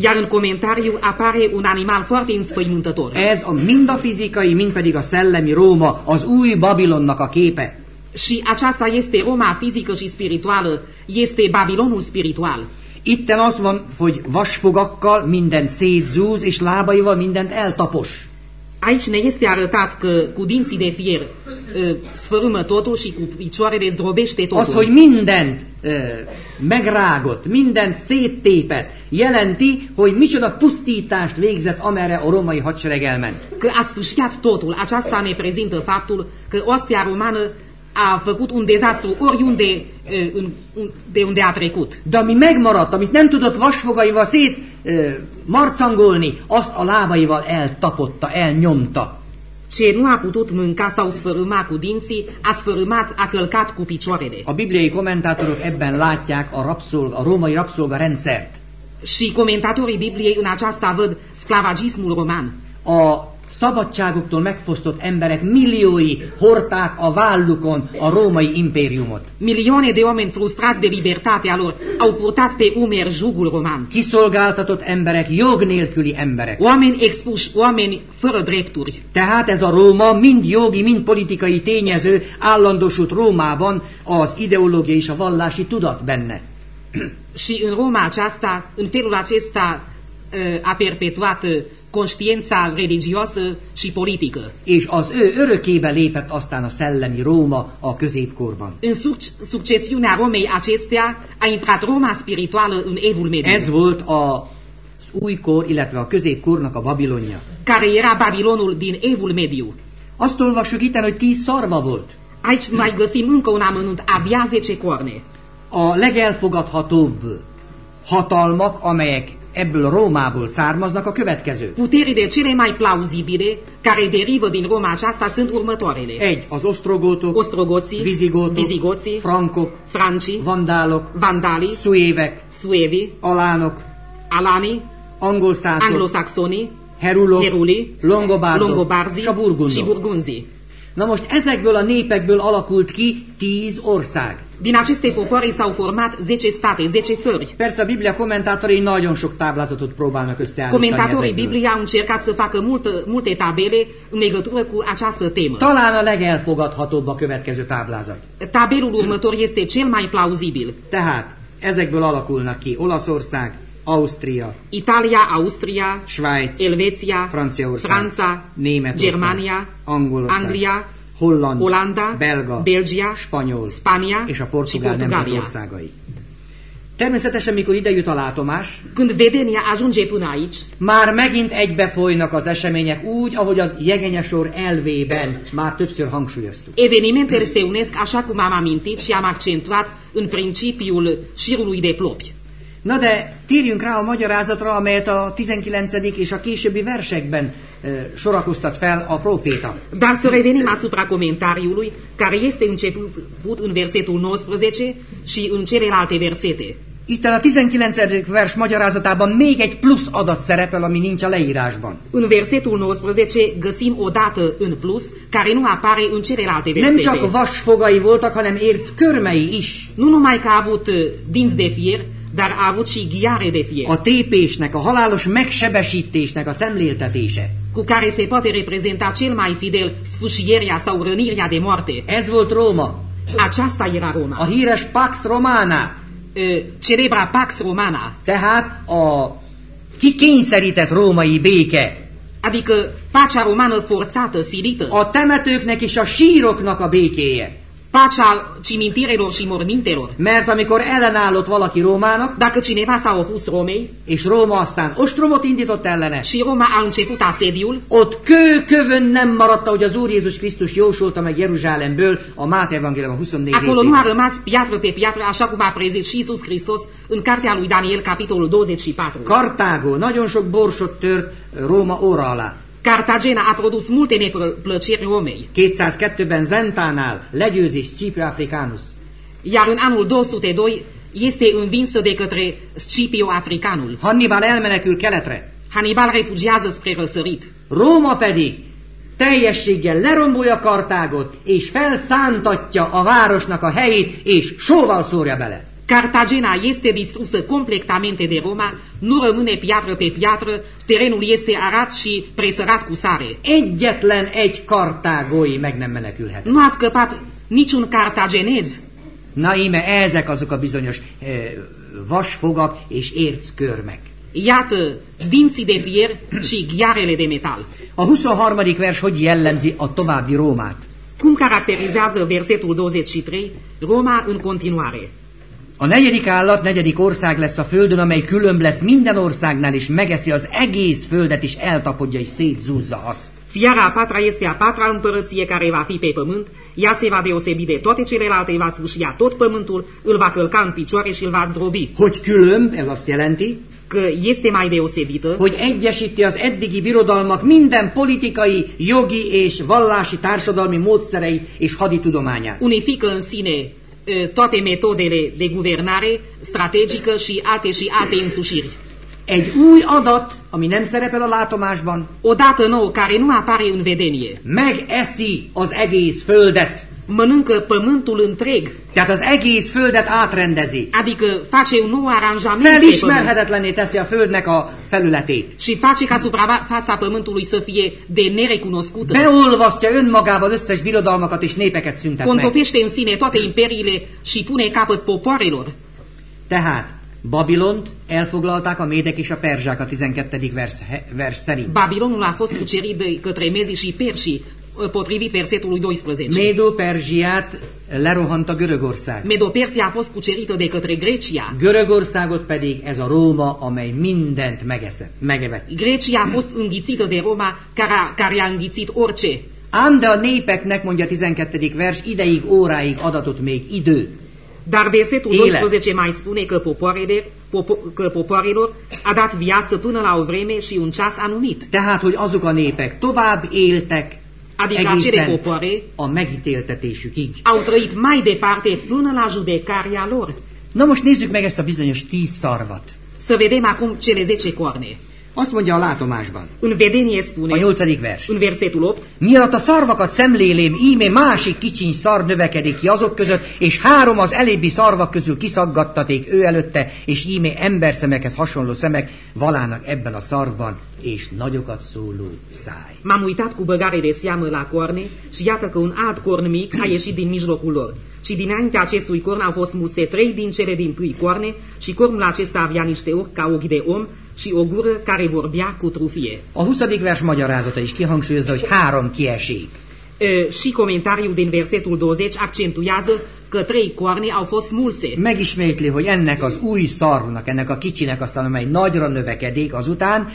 Iar în comentariu apare un animal foarte înspăimântător. Ez a mind a fizikai, mind pedig a szellemi Róma, az új Babilonnak a képe. Și aceasta este Roma fizică și spirituală, este Babilonul spiritual. Itten az van, hogy vasfogakkal mindent szétzúz, és lábaival mindent eltapos. Aici ne este arătat că cu dinții de fier uh, sfărâmă totul și cu picioarele zdrobește Az, totul. hogy mindent ö, megrágott, mindent széttépett, jelenti, hogy micsoda pusztítást végzett, amerre a római hadsereg elment. Că a sfâșiat totul. Aceasta ne prezintă faptul că ostia romană a făcut un dezastru oriunde un- de unde a trecut. De ami megmaradt, amit nem tudott vasfogaival szét ö, marcangolni, azt a lábaival eltapotta, elnyomta. Ce nu a putut mânca sau sfărâma cu dinții, a sfărâmat, a călcat cu picioarele. A bibliai kommentátorok ebben látják a, rabszolga, a római rabszolga rendszert. Și comentatorii Bibliei în aceasta văd sclavagismul roman. A szabadságuktól megfosztott emberek milliói hordták a vállukon a római impériumot. Milioane de oameni frustrați de libertatea lor au purtat pe umeri jugul roman. Kiszolgáltatott emberek, jog nélküli emberek. Oameni expuși, oameni fără drepturi. Tehát ez a Róma mind jogi, mind politikai tényező állandósult Rómában az ideológia és a vallási tudat benne. Și în Roma aceasta, în felul acesta, a perpetuat conștiința religioasă și politică. És az ő örökébe lépett aztán a szellemi Róma a középkorban. În suc- succesiunea Romei acestea a intrat Roma spirituală în Evul Mediu, Ez volt a az újkor, illetve a középkornak a Babilonja. care era Babilonul din Evul Mediu. Azt olvassuk itt, hogy tíz szarva volt. Aici mai găsim încă un amănunt, abia 10 corne. A legelfogadhatóbb hatalmak, amelyek ebből Rómából származnak, a következő. Puterile cele mai plauzibile care derivă din Roma aceasta sunt următoarele. Egy, az osztrogótok, Ostrogoții, vizigótok, vizigoții, frankok, francii, vandálok, vandalii, szuévek, suevi, alánok, alanii, angolszászok, anglosaxonii, herulok, heruli, longobárdok, longobarzi és a burgundok. Na most ezekből a népekből alakult ki tíz ország. Din aceste popoare s-au format 10 state, 10 țări. Persze Biblia kommentátorai nagyon sok táblázatot próbálnak összeállítani Comentatorii. Bibliei au încercat să facă multă, multe tabele în legătură cu această temă. Talán a legelfogadhatóbb a következő táblázat. Tabelul următor este cel mai plauzibil. Tehát ezekből alakulnak ki Olaszország, Ausztria, Italia, Austria, Svájc, Elveția, Franciaország, Franța, Németország, Germania, Angolország, Anglia, Holland, Olanda, Belga, Belgia, Spanyol Spania és a portugál nemzet országai. Természetesen, mikor ide jut a látomás, Când vedenia ajunge până aici, már megint egybefolynak az események úgy, ahogy az jegenyesor elvében már többször hangsúlyoztuk. evenimentele se unesc așa cum am amintit și am accentuat în principiul șirului de plopi. Na de térjünk rá a magyarázatra, amelyet a 19. és a későbbi versekben sorakoztat fel a proféta. Dar să revenim asupra comentariului, care este început în versetul 19 și în celelalte versete. Itt a 19. vers magyarázatában még egy plusz adat szerepel, ami nincs a leírásban. În versetul 19 găsim o dată în plus, care nu apare în celelalte Nem versete. csak vasfogai voltak, hanem érc körmei is. Nu numai că a avut dinți de fier, dar a avut și ghiare de fier, A tépésnek, a halálos megsebesítésnek a szemléltetése. cu care se poate reprezenta cel mai fidel sfâșierea sau rănirea de moarte. Ez volt Róma. Aceasta era A Roma. híres Pax Romana. Uh, Celebra Pax Romana, Tehát a kikényszerített római béke. adică pacea romană forțată, silită, A temetőknek és a síroknak a békéje. Pacea cimintirelor și mormintelor. Mert amikor ellenállott valaki Rómának, Dacă cineva s-a opus Romei és Róma aztán ostromot indított ellene, și Roma a început asediul, ott kő kövön nem maradt, ahogy az Úr Jézus Krisztus jósolta meg Jeruzsálemből a Máté Evangélium a 24 acolo nu a rămas piatră pe piatră, așa cum a prezis și Iisus Hristos în cartea lui Daniel, capitolul 24. Kartágó nagyon sok borsot tört Róma óra alá. Cartagena a produs multe neplăceri Romei, 202-ben Zentánál legyőzés Scipio Africanus. iar în anul 202 este învinsă de către Scipio Africanul. Hannibal elmenekül keletre. Hannibal refugiază spre răsărit. Róma pedig teljességgel lerombolja Kartágot, és felszántatja a városnak a helyét, és sóval szórja bele. Cartagena este distrusă completamente de Roma, nu rămâne piatră pe piatră, terenul este arat și presărat cu sare. Egyetlen egy kartágói meg nem menekülhet. Nu a scăpat niciun cartagenez. Na íme, ezek azok a bizonyos eh, vasfogak és érckörmek. Iată dinții de fier și ghiarele de metal. A 23. vers hogy jellemzi a további Rómát? Cum caracterizează versetul 23 Roma în continuare? A negyedik állat, negyedik ország lesz a földön, amely különb lesz minden országnál, és megeszi az egész földet, és eltapodja, és szétzúzza azt. Fiara a patra este a patra împărăție care va fi pe pământ, ea se va deosebi de toate celelalte, va sfâșia tot pământul, îl va călca în picioare și îl va zdrobi. Hogy különb, ez azt jelenti, Că este mai deosebită, hogy egyesíti az eddigi birodalmak minden politikai, jogi és vallási társadalmi módszerei és haditudományát. unifică în sine toate metodele de guvernare strategică și alte și alte însușiri. Egy új adat, ami nem szerepel a látomásban, O dată nouă care nu apare în vedenie, megeszi az egész földet. mănâncă pământul întreg, Tehát az egész földet átrendezi. adică face un nou aranjament Felismerhetetlenné teszi a földnek a felületét. și face ca suprafața pământului să fie de nerecunoscută. Beolvasztja önmagában összes birodalmakat és népeket szüntet meg. Contopește în sine toate imperiile și pune capăt popoarelor. Tehát Babilont elfoglalták a médek és a perzsák a 12. vers, he- vers szerint. Babilonul a fost cucerit de către mezi și perși, potrivit versetului 12. Médo-Perzsiát lerohant a Görögország. Medopersia a fost cucerită de către Grecia. Görögországot pedig ez a Róma, amely mindent megeszett, megevett. Grecia a fost înghițită de Roma, care a, care a înghițit orice. Ám de a népeknek, mondja a 12. vers, ideig, óráig adatot még idő. Dar versetul Ele. 12 mai spune că, popoarele, popo, că popoarelor a dat viață până la o vreme și un ceas anumit. Tehát, hogy azok a népek tovább éltek Adică acele egészen popoare a megítéltetésükig. au trăit mai departe până la judecarea lor. Na most nézzük meg ezt a bizonyos tíz szarvat. Să vedem acum cele 10 corne. Azt mondja a látomásban, În vedenie a spune, nyolcadik vers. în versetul 8, Miatt a szarvakat szemlélém, íme másik kicsiny szar növekedik ki azok között, és három az elébbi szarvak közül kiszaggattaték ő előtte, és íme emberszemekhez hasonló szemek valának ebben a szarvban, és nagyokat szóló száj. m-am uitat cu băgare de seamă la corne și iată că un alt corn mic a ieșit din mijlocul lor. Și dinaintea acestui corn au fost muse trei din cele din tâi corne și cornul acesta avea niște ochi ca ochi de om și o gură care vorbea cu trufie. A 20. vers magyarázata is kihangsúlyozza, hogy három kiesik. E, și comentariul din versetul 20 accentuează că trei coarne au fost smulse. Megismétli, hogy ennek az új szarvnak, ennek a kicsinek aztán, amely nagyra növekedik azután,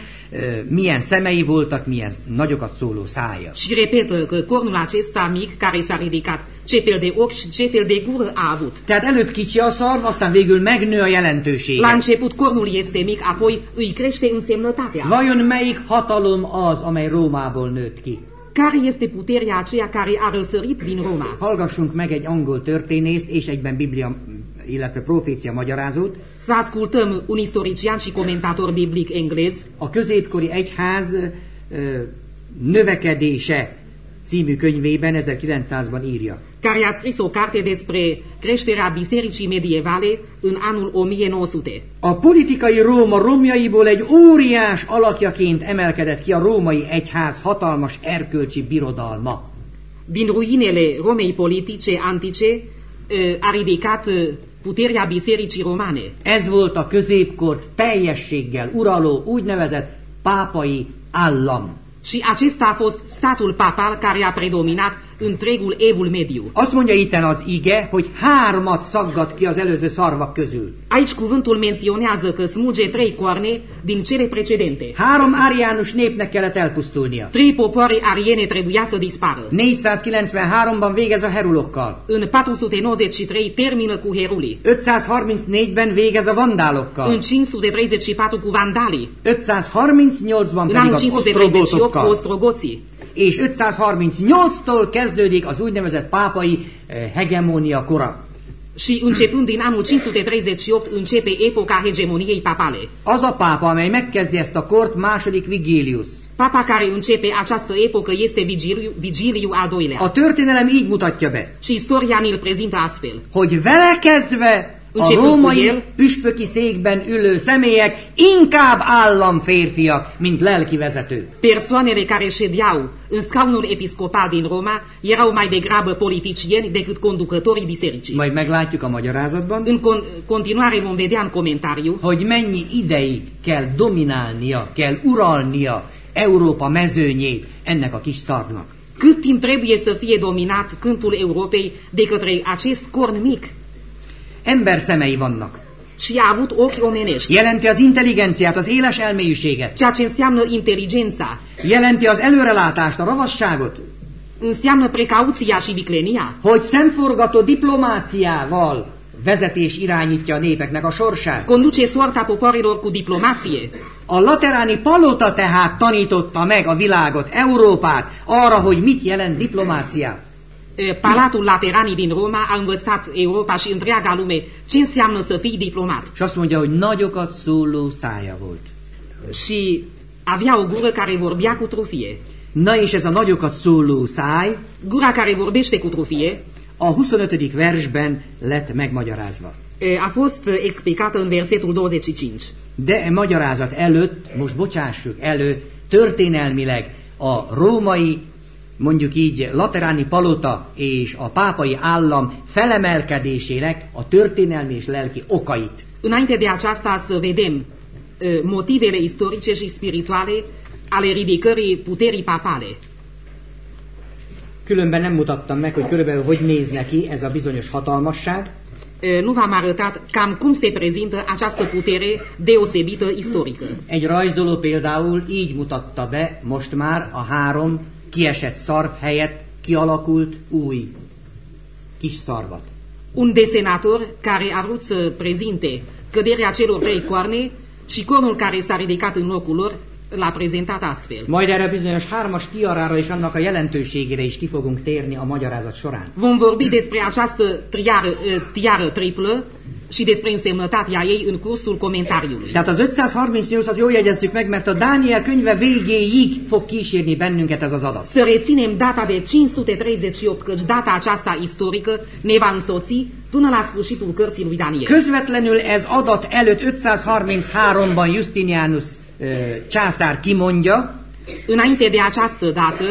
milyen szemei voltak, milyen nagyokat szóló szája. Și repetă că cornul acesta mic care s-a ridicat ce fel de ochi și ce fel de gură a avut. Tehát előbb kicsi a szarv, aztán végül megnő a jelentősége. La început cornul este mic, apoi îi crește însemnătatea. Vajon melyik hatalom az, amely Rómából nőtt ki? Care este puterea aceea care a răsărit din Roma? Hallgassunk meg egy angol történészt és egyben Biblia, illetve profécia magyarázót. Să ascultăm un istorician și comentator biblic englez, A középkori egyház ö, növekedése című könyvében 1900-ban írja. care a scris o carte despre creșterea bisericii medievale în anul 1900. A politikai Róma romjaiból egy óriás alakjaként emelkedett ki a római egyház hatalmas erkölcsi birodalma. Din ruinele Romei politice antice a ridicat puterea bisericii romane. Ez volt a középkort teljességgel uraló úgynevezett pápai állam. Și acesta a fost statul papal care a predominat întregul evul mediu. Azt mondja itten az ige, hogy hármat szaggat ki az előző szarvak közül. Aici cuvântul menționează că smulge trei coarne din cele precedente. Három áriánus népnek kellett elpusztulnia. Trei popoare ariene trebuia să dispară. 493-ban végez a herulokkal. În 493 termină cu Heruli. 534-ben végez a vandálokkal. În 534 cu vandalii. 538-ban În pedig az 538 cu osztrogotokkal. ostrogoții. És 538-tól kezdődik az úgynevezett pápai eh, hegemónia kora. Și începând din anul 538 începe epoca hegemoniei papale. Az a pápa, amely megkezdi ezt a kort, második Vigilius. Papa care începe această epocă este Vigiliu, Vigiliu al doilea. A történelem így mutatja be, Și istoria ne-l prezintă astfel. hogy vele kezdve a római püspöki székben ülő személyek inkább államférfiak, mint lelki vezetők. Persoanele care ședeau în scaunul episcopal din Roma erau mai degrabă politicieni decât conducătorii bisericii. Majd meglátjuk a magyarázatban, În con- continuare vom vedea în comentariu hogy mennyi ideig kell dominálnia, kell uralnia Európa mezőnyét ennek a kis szarvnak. cât timp trebuie să fie dominat câmpul Europei de către acest corn mic. Ember szemei vannak. Și a avut ochi omenești, Jelenti az intelligenciát, az éles elmélyűséget. ceea ce înseamnă inteligența, Jelenti az előrelátást, a ravasságot. înseamnă precauția și viclenia, Hogy szemforgató diplomáciával vezetés irányítja a népeknek a sorsát. conduce soarta popoarelor cu diplomație. A lateráni palota tehát tanította meg a világot, Európát arra, hogy mit jelent diplomácia. E, Palatul Lateranii din Roma a învățat Europa și întreaga lume ce înseamnă să fii diplomat. És azt mondja, hogy nagyokat szóló szája volt. Și avea o gură care vorbea cu trufie. Na és ez a nagyokat szóló száj Gura care vorbește cu trufie a 25. versben lett megmagyarázva. e, a fost explicată în versetul 25. De e magyarázat előtt, most bocsássuk elő, történelmileg a római, mondjuk így lateráni palota és a pápai állam felemelkedésének a történelmi és lelki okait. Înainte de aceasta să vedem motivele istorice și spirituale ale ridicării puterii papale. Különben nem mutattam meg, hogy körülbelül hogy néz neki ez a bizonyos hatalmasság, Nu v-am arătat cam cum se prezintă această putere deosebită istorică. Egy rajzoló például így mutatta be most már a három kiesett szarv helyett kialakult új kis szarvat. Un desenator care a vrut să prezinte căderea celor trei coarne și cornul care s-a ridicat în locul lor l-a prezentat astfel. Majd erre bizonyos hármas tiarára és annak a jelentőségére is ki fogunk térni a magyarázat során. Vom vorbi despre această triară, eh, tiară triplă și despre însemnătatea ei în cursul comentariului. Tehát az 538-at jól jegyezzük meg, mert a Dániel könyve végéig fog kísérni bennünket ez az adat. Să reținem data de 538, căci data aceasta istorică ne va însoți până la sfârșitul cărții lui Daniel. Közvetlenül ez adat előtt 533-ban Justinianus császár kimondja, Înainte de această dată,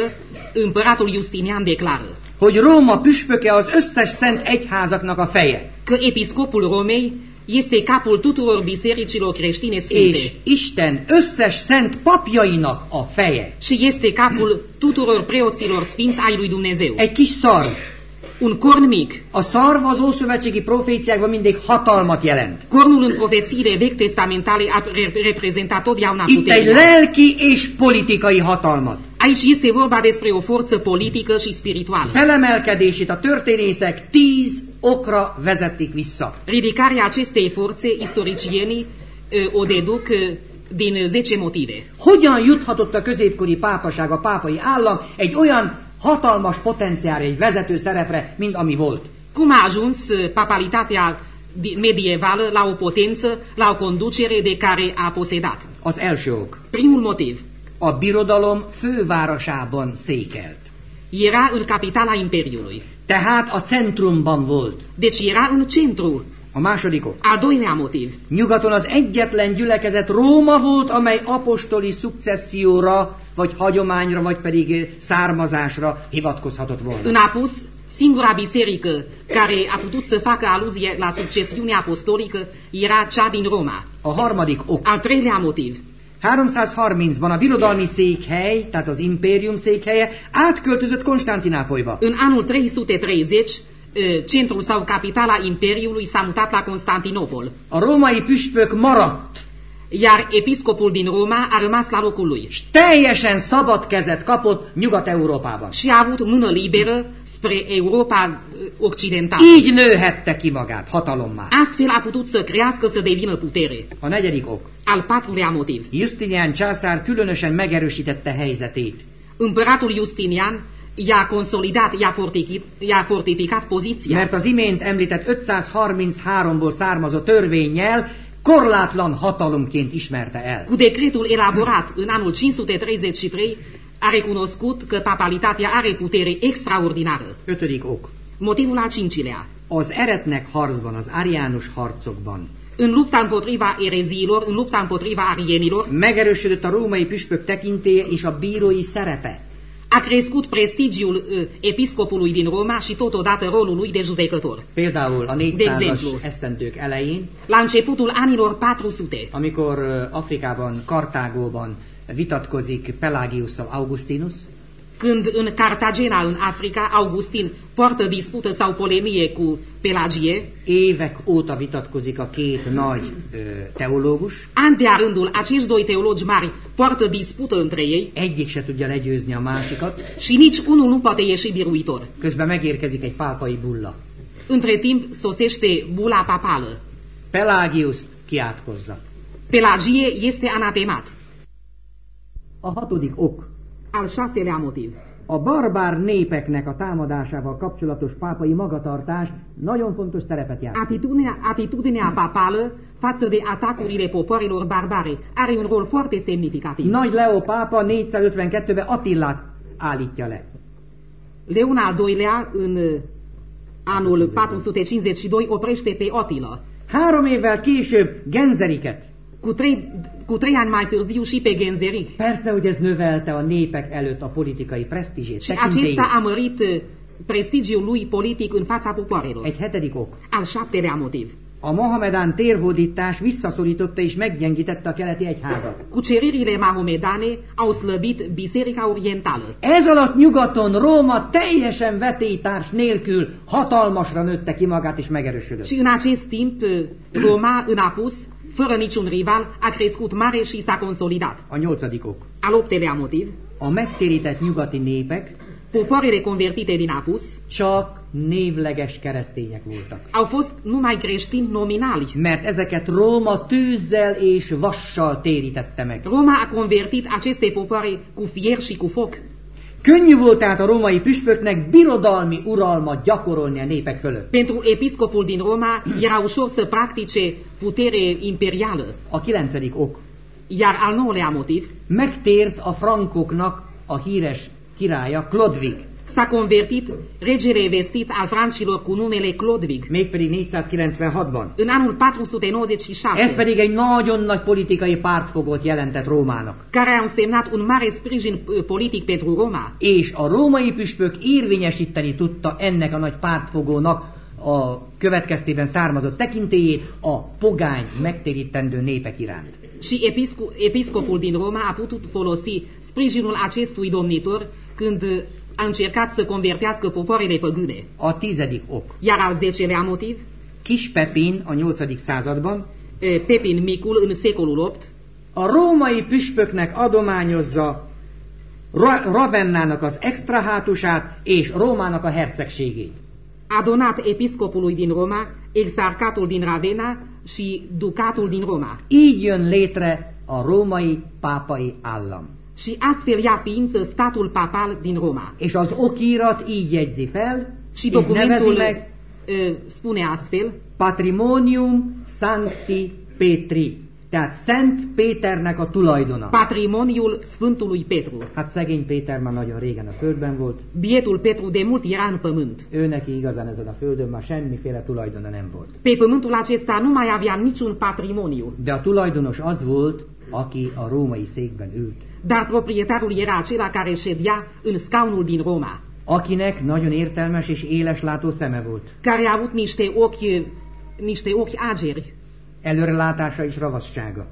împăratul Justinian declară hogy Róma püspöke az összes szent egyházaknak a feje. că episcopul Romei este capul tuturor bisericilor creștine és sfinte Isten összes szent papjainak a feje. și este capul tuturor preoților sfinți ai lui Dumnezeu. Egy kis szarv. Un corn mic. A szarv az Ószövetségi proféciákban mindig hatalmat jelent. Cornul în profețiile vechi testamentale a re- reprezentat totdeauna Itt egy lelki és politikai hatalmat. Aici este vorba despre o forță politică și spirituală. Felemelkedését a történészek tíz okra vezették vissza. Ridicarea acestei forțe, istoricienii o deduc din 10 motive. Hogyan juthatott a középkori pápaság, a pápai állam egy olyan hatalmas potenciálra, egy vezető szerepre, mint ami volt? Cum a ajuns ö, papalitatea di- medievală la o potență, la o conducere de care a posedat? Az első ok. Primul motiv. A birodalom fővárosában székelt. Era în capitala Imperiului. Tehát a centrumban volt. Deci era în centru. A második ok. Al doilea motiv. Nyugaton az egyetlen gyülekezet Róma volt, amely apostoli szukcesszióra, vagy hagyományra, vagy pedig származásra hivatkozhatott În volna. apus, singura biserică care a putut să facă aluzie la succesiunea apostolică era cea din Roma. A harmadik ok. Al treilea motiv. 330-ban a birodalmi székhely, tehát az impérium székhelye átköltözött Konstantinápolyba. În anul 330, eh, centrul sau capitala Imperiului s-a mutat la Constantinopol, római püspök maradt, iar episcopul din Roma a rămas la locul lui és teljesen szabad kezet kapott Nyugat-Európában. și a avut mână liberă spre Europa eh, Occidentală. Így nőhette ki magát hatalommá. Astfel a putut să crească, să devină putere. A negyedik ok. Al patrulea motiv. Justinian császár különösen megerősítette helyzetét. Împăratul Justinian i-a consolidat, i-a fortificat, i-a fortificat poziția. Mert az imént említett 533-ból származó törvényjel korlátlan hatalomként ismerte el. Cu decretul elaborat în anul 533 a recunoscut că papalitatea are putere extraordinară. Ötödik ok. Motivul al cincilea. Az eretnek harcban, az ariánus harcokban În lupta împotriva ereziilor, în lupta împotriva arienilor, megerősödött a római püspök tekintélye és a bírói szerepe. A crescut prestigiul uh, episcopului din Roma și totodată rolul lui de judecător. Például a De 400-as exemplu. esztendők elején, La începutul anilor 400, amikor ö, Afrikában, Kartágóban vitatkozik Pelagiusszal Augustinus, când în Cartagena, în Africa, Augustin poartă dispută sau polemie cu Pelagie, évek óta vitatkozik a két nagy ö, teológus, An de rândul, acești doi teologi mari poartă dispută între ei egyik se tudja legyőzni a másikat, și nici unul nu poate ieși biruitor. közben megérkezik egy pápai bulla. Între timp sosește bula papală. Pelagiuszt kiátkozza. Pelagie este anatemat. A hatodik ok. Al șaselea motiv. A barbár népeknek a támadásával kapcsolatos pápai magatartás nagyon fontos szerepet játszik. Atitudinea, atitudinea papală față de atacurile popoarelor barbare are un rol foarte semnificativ. Nagy Leo pápa 452-ben Attillát állítja le. Leon al doilea, în uh, anul 452, oprește pe Otila. Három évvel később Genzeriket. Cu trei, cu trei ani mai târziu și pe Genzeric. Persze, hogy ez növelte a népek előtt a politikai presztízsét, Și acesta a mărit uh, prestigiul lui politic în fața popoarelor. Egy hetedik ok. Al șaptelea motiv. A Mohamedán térhódítás visszaszorította és meggyengítette a keleti egyházat. Cuceririle mahomedane au slăbit Biserica Orientală. Ez alatt nyugaton Róma teljesen vetélytárs nélkül hatalmasra nőtte ki magát és megerősödött. Și în acest timp, uh, Roma, în apus, fără niciun rival, a crescut mare și s-a consolidat. A nyolcadik ok. Al optelea motiv. A megtérített nyugati népek Popoarele convertite din apus csak névleges keresztények voltak. au fost numai creștini nominali. Mert ezeket Róma tűzzel és vassal térítette meg. Roma a convertit aceste popoare cu fier și cu foc. Könnyű volt tehát a római püspöknek birodalmi uralmat gyakorolni a népek fölött. Pentru episcopul din Roma era ușor să practice putere imperială. A kilencedik ok. Iar al nouălea motiv, Megtért a frankoknak a híres királya Klodvig, s-a convertit regele vestit al francilor cu numele Clodvig mégpedig 496-ban. în anul 496, Ez pedig egy nagyon nagy politikai pártfogót jelentett Rómának. care a însemnat un mare sprijin politic pentru Roma. És a római püspök érvényesíteni tudta ennek a nagy pártfogónak a következtében származott tekintélyét a pogány megtérítendő népek iránt. Și episco- episcopul din Roma a putut folosi sprijinul acestui domnitor când a încercat să convertească popoarele păgâne. A tizedik ok. Iar al zecelea motiv, Kis Pepin a 8. században Pepin Micul în secolul 8 a római püspöknek adományozza Ra- Ravennának az extrahátusát és Rómának a hercegségét. a donat episcopului din Roma, exarcatul din Ravenna și ducatul din Roma. Így jön létre a római pápai állam. Și astfel ia ființă statul papal din Roma. És az okirat így jegyzi fel, Și documentul meg e, spune astfel, Patrimonium Sancti Petri. Tehát Szent Péternek a tulajdona. patrimoniul Sfântului Petru. Hát szegény Péter már nagyon régen a földben volt, Bietul Petru de mult era în pământ. ő neki igazán ezen a földön már semmiféle tulajdona nem volt. Pe pământul acesta nu mai avea niciun patrimoniu, De a tulajdonos az volt, aki a római székben ült. Dar proprietarul era acela care ședea în scaunul din Roma, Akinek nagyon értelmes és éles látó szeme volt. care a avut niște ochi, niște ochi ageri. Előrelátása és ravassága.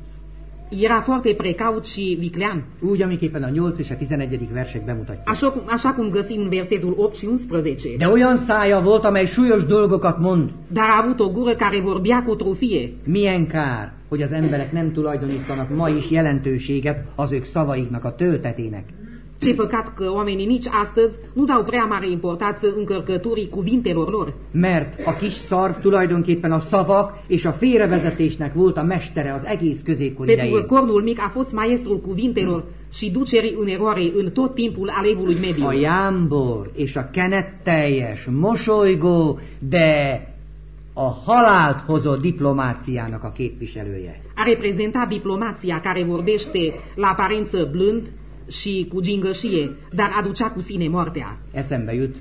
Era foarte precaut și viclean, Úgy, amiképpen a 8 és a 11. versek bemutatják. așa cum, așa cum găsim în versetul 8 și 11. De olyan szája volt, amely súlyos dolgokat mond. Dar a avut o gură care vorbea cu trufie. Milyen kár, hogy az emberek nem tulajdonítanak ma is jelentőséget az ők szavaiknak a töltetének. Ce păcat că oamenii nici astăzi nu dau prea mare importanță încărcăturii cuvintelor lor. Mert a kis szarv tulajdonképpen a szavak és a félrevezetésnek volt a mestere az egész középkor Pentru că cornul mic a fost maestrul cuvintelor și ducerii în eroare în tot timpul alevului mediu. A jámbor és a kenetteljes, mosolygó, de a halált hozó diplomáciának a képviselője. A reprezentat diplomația care vorbește la aparență blând și cu gingășie, dar aducea cu sine moartea. Eszembe jut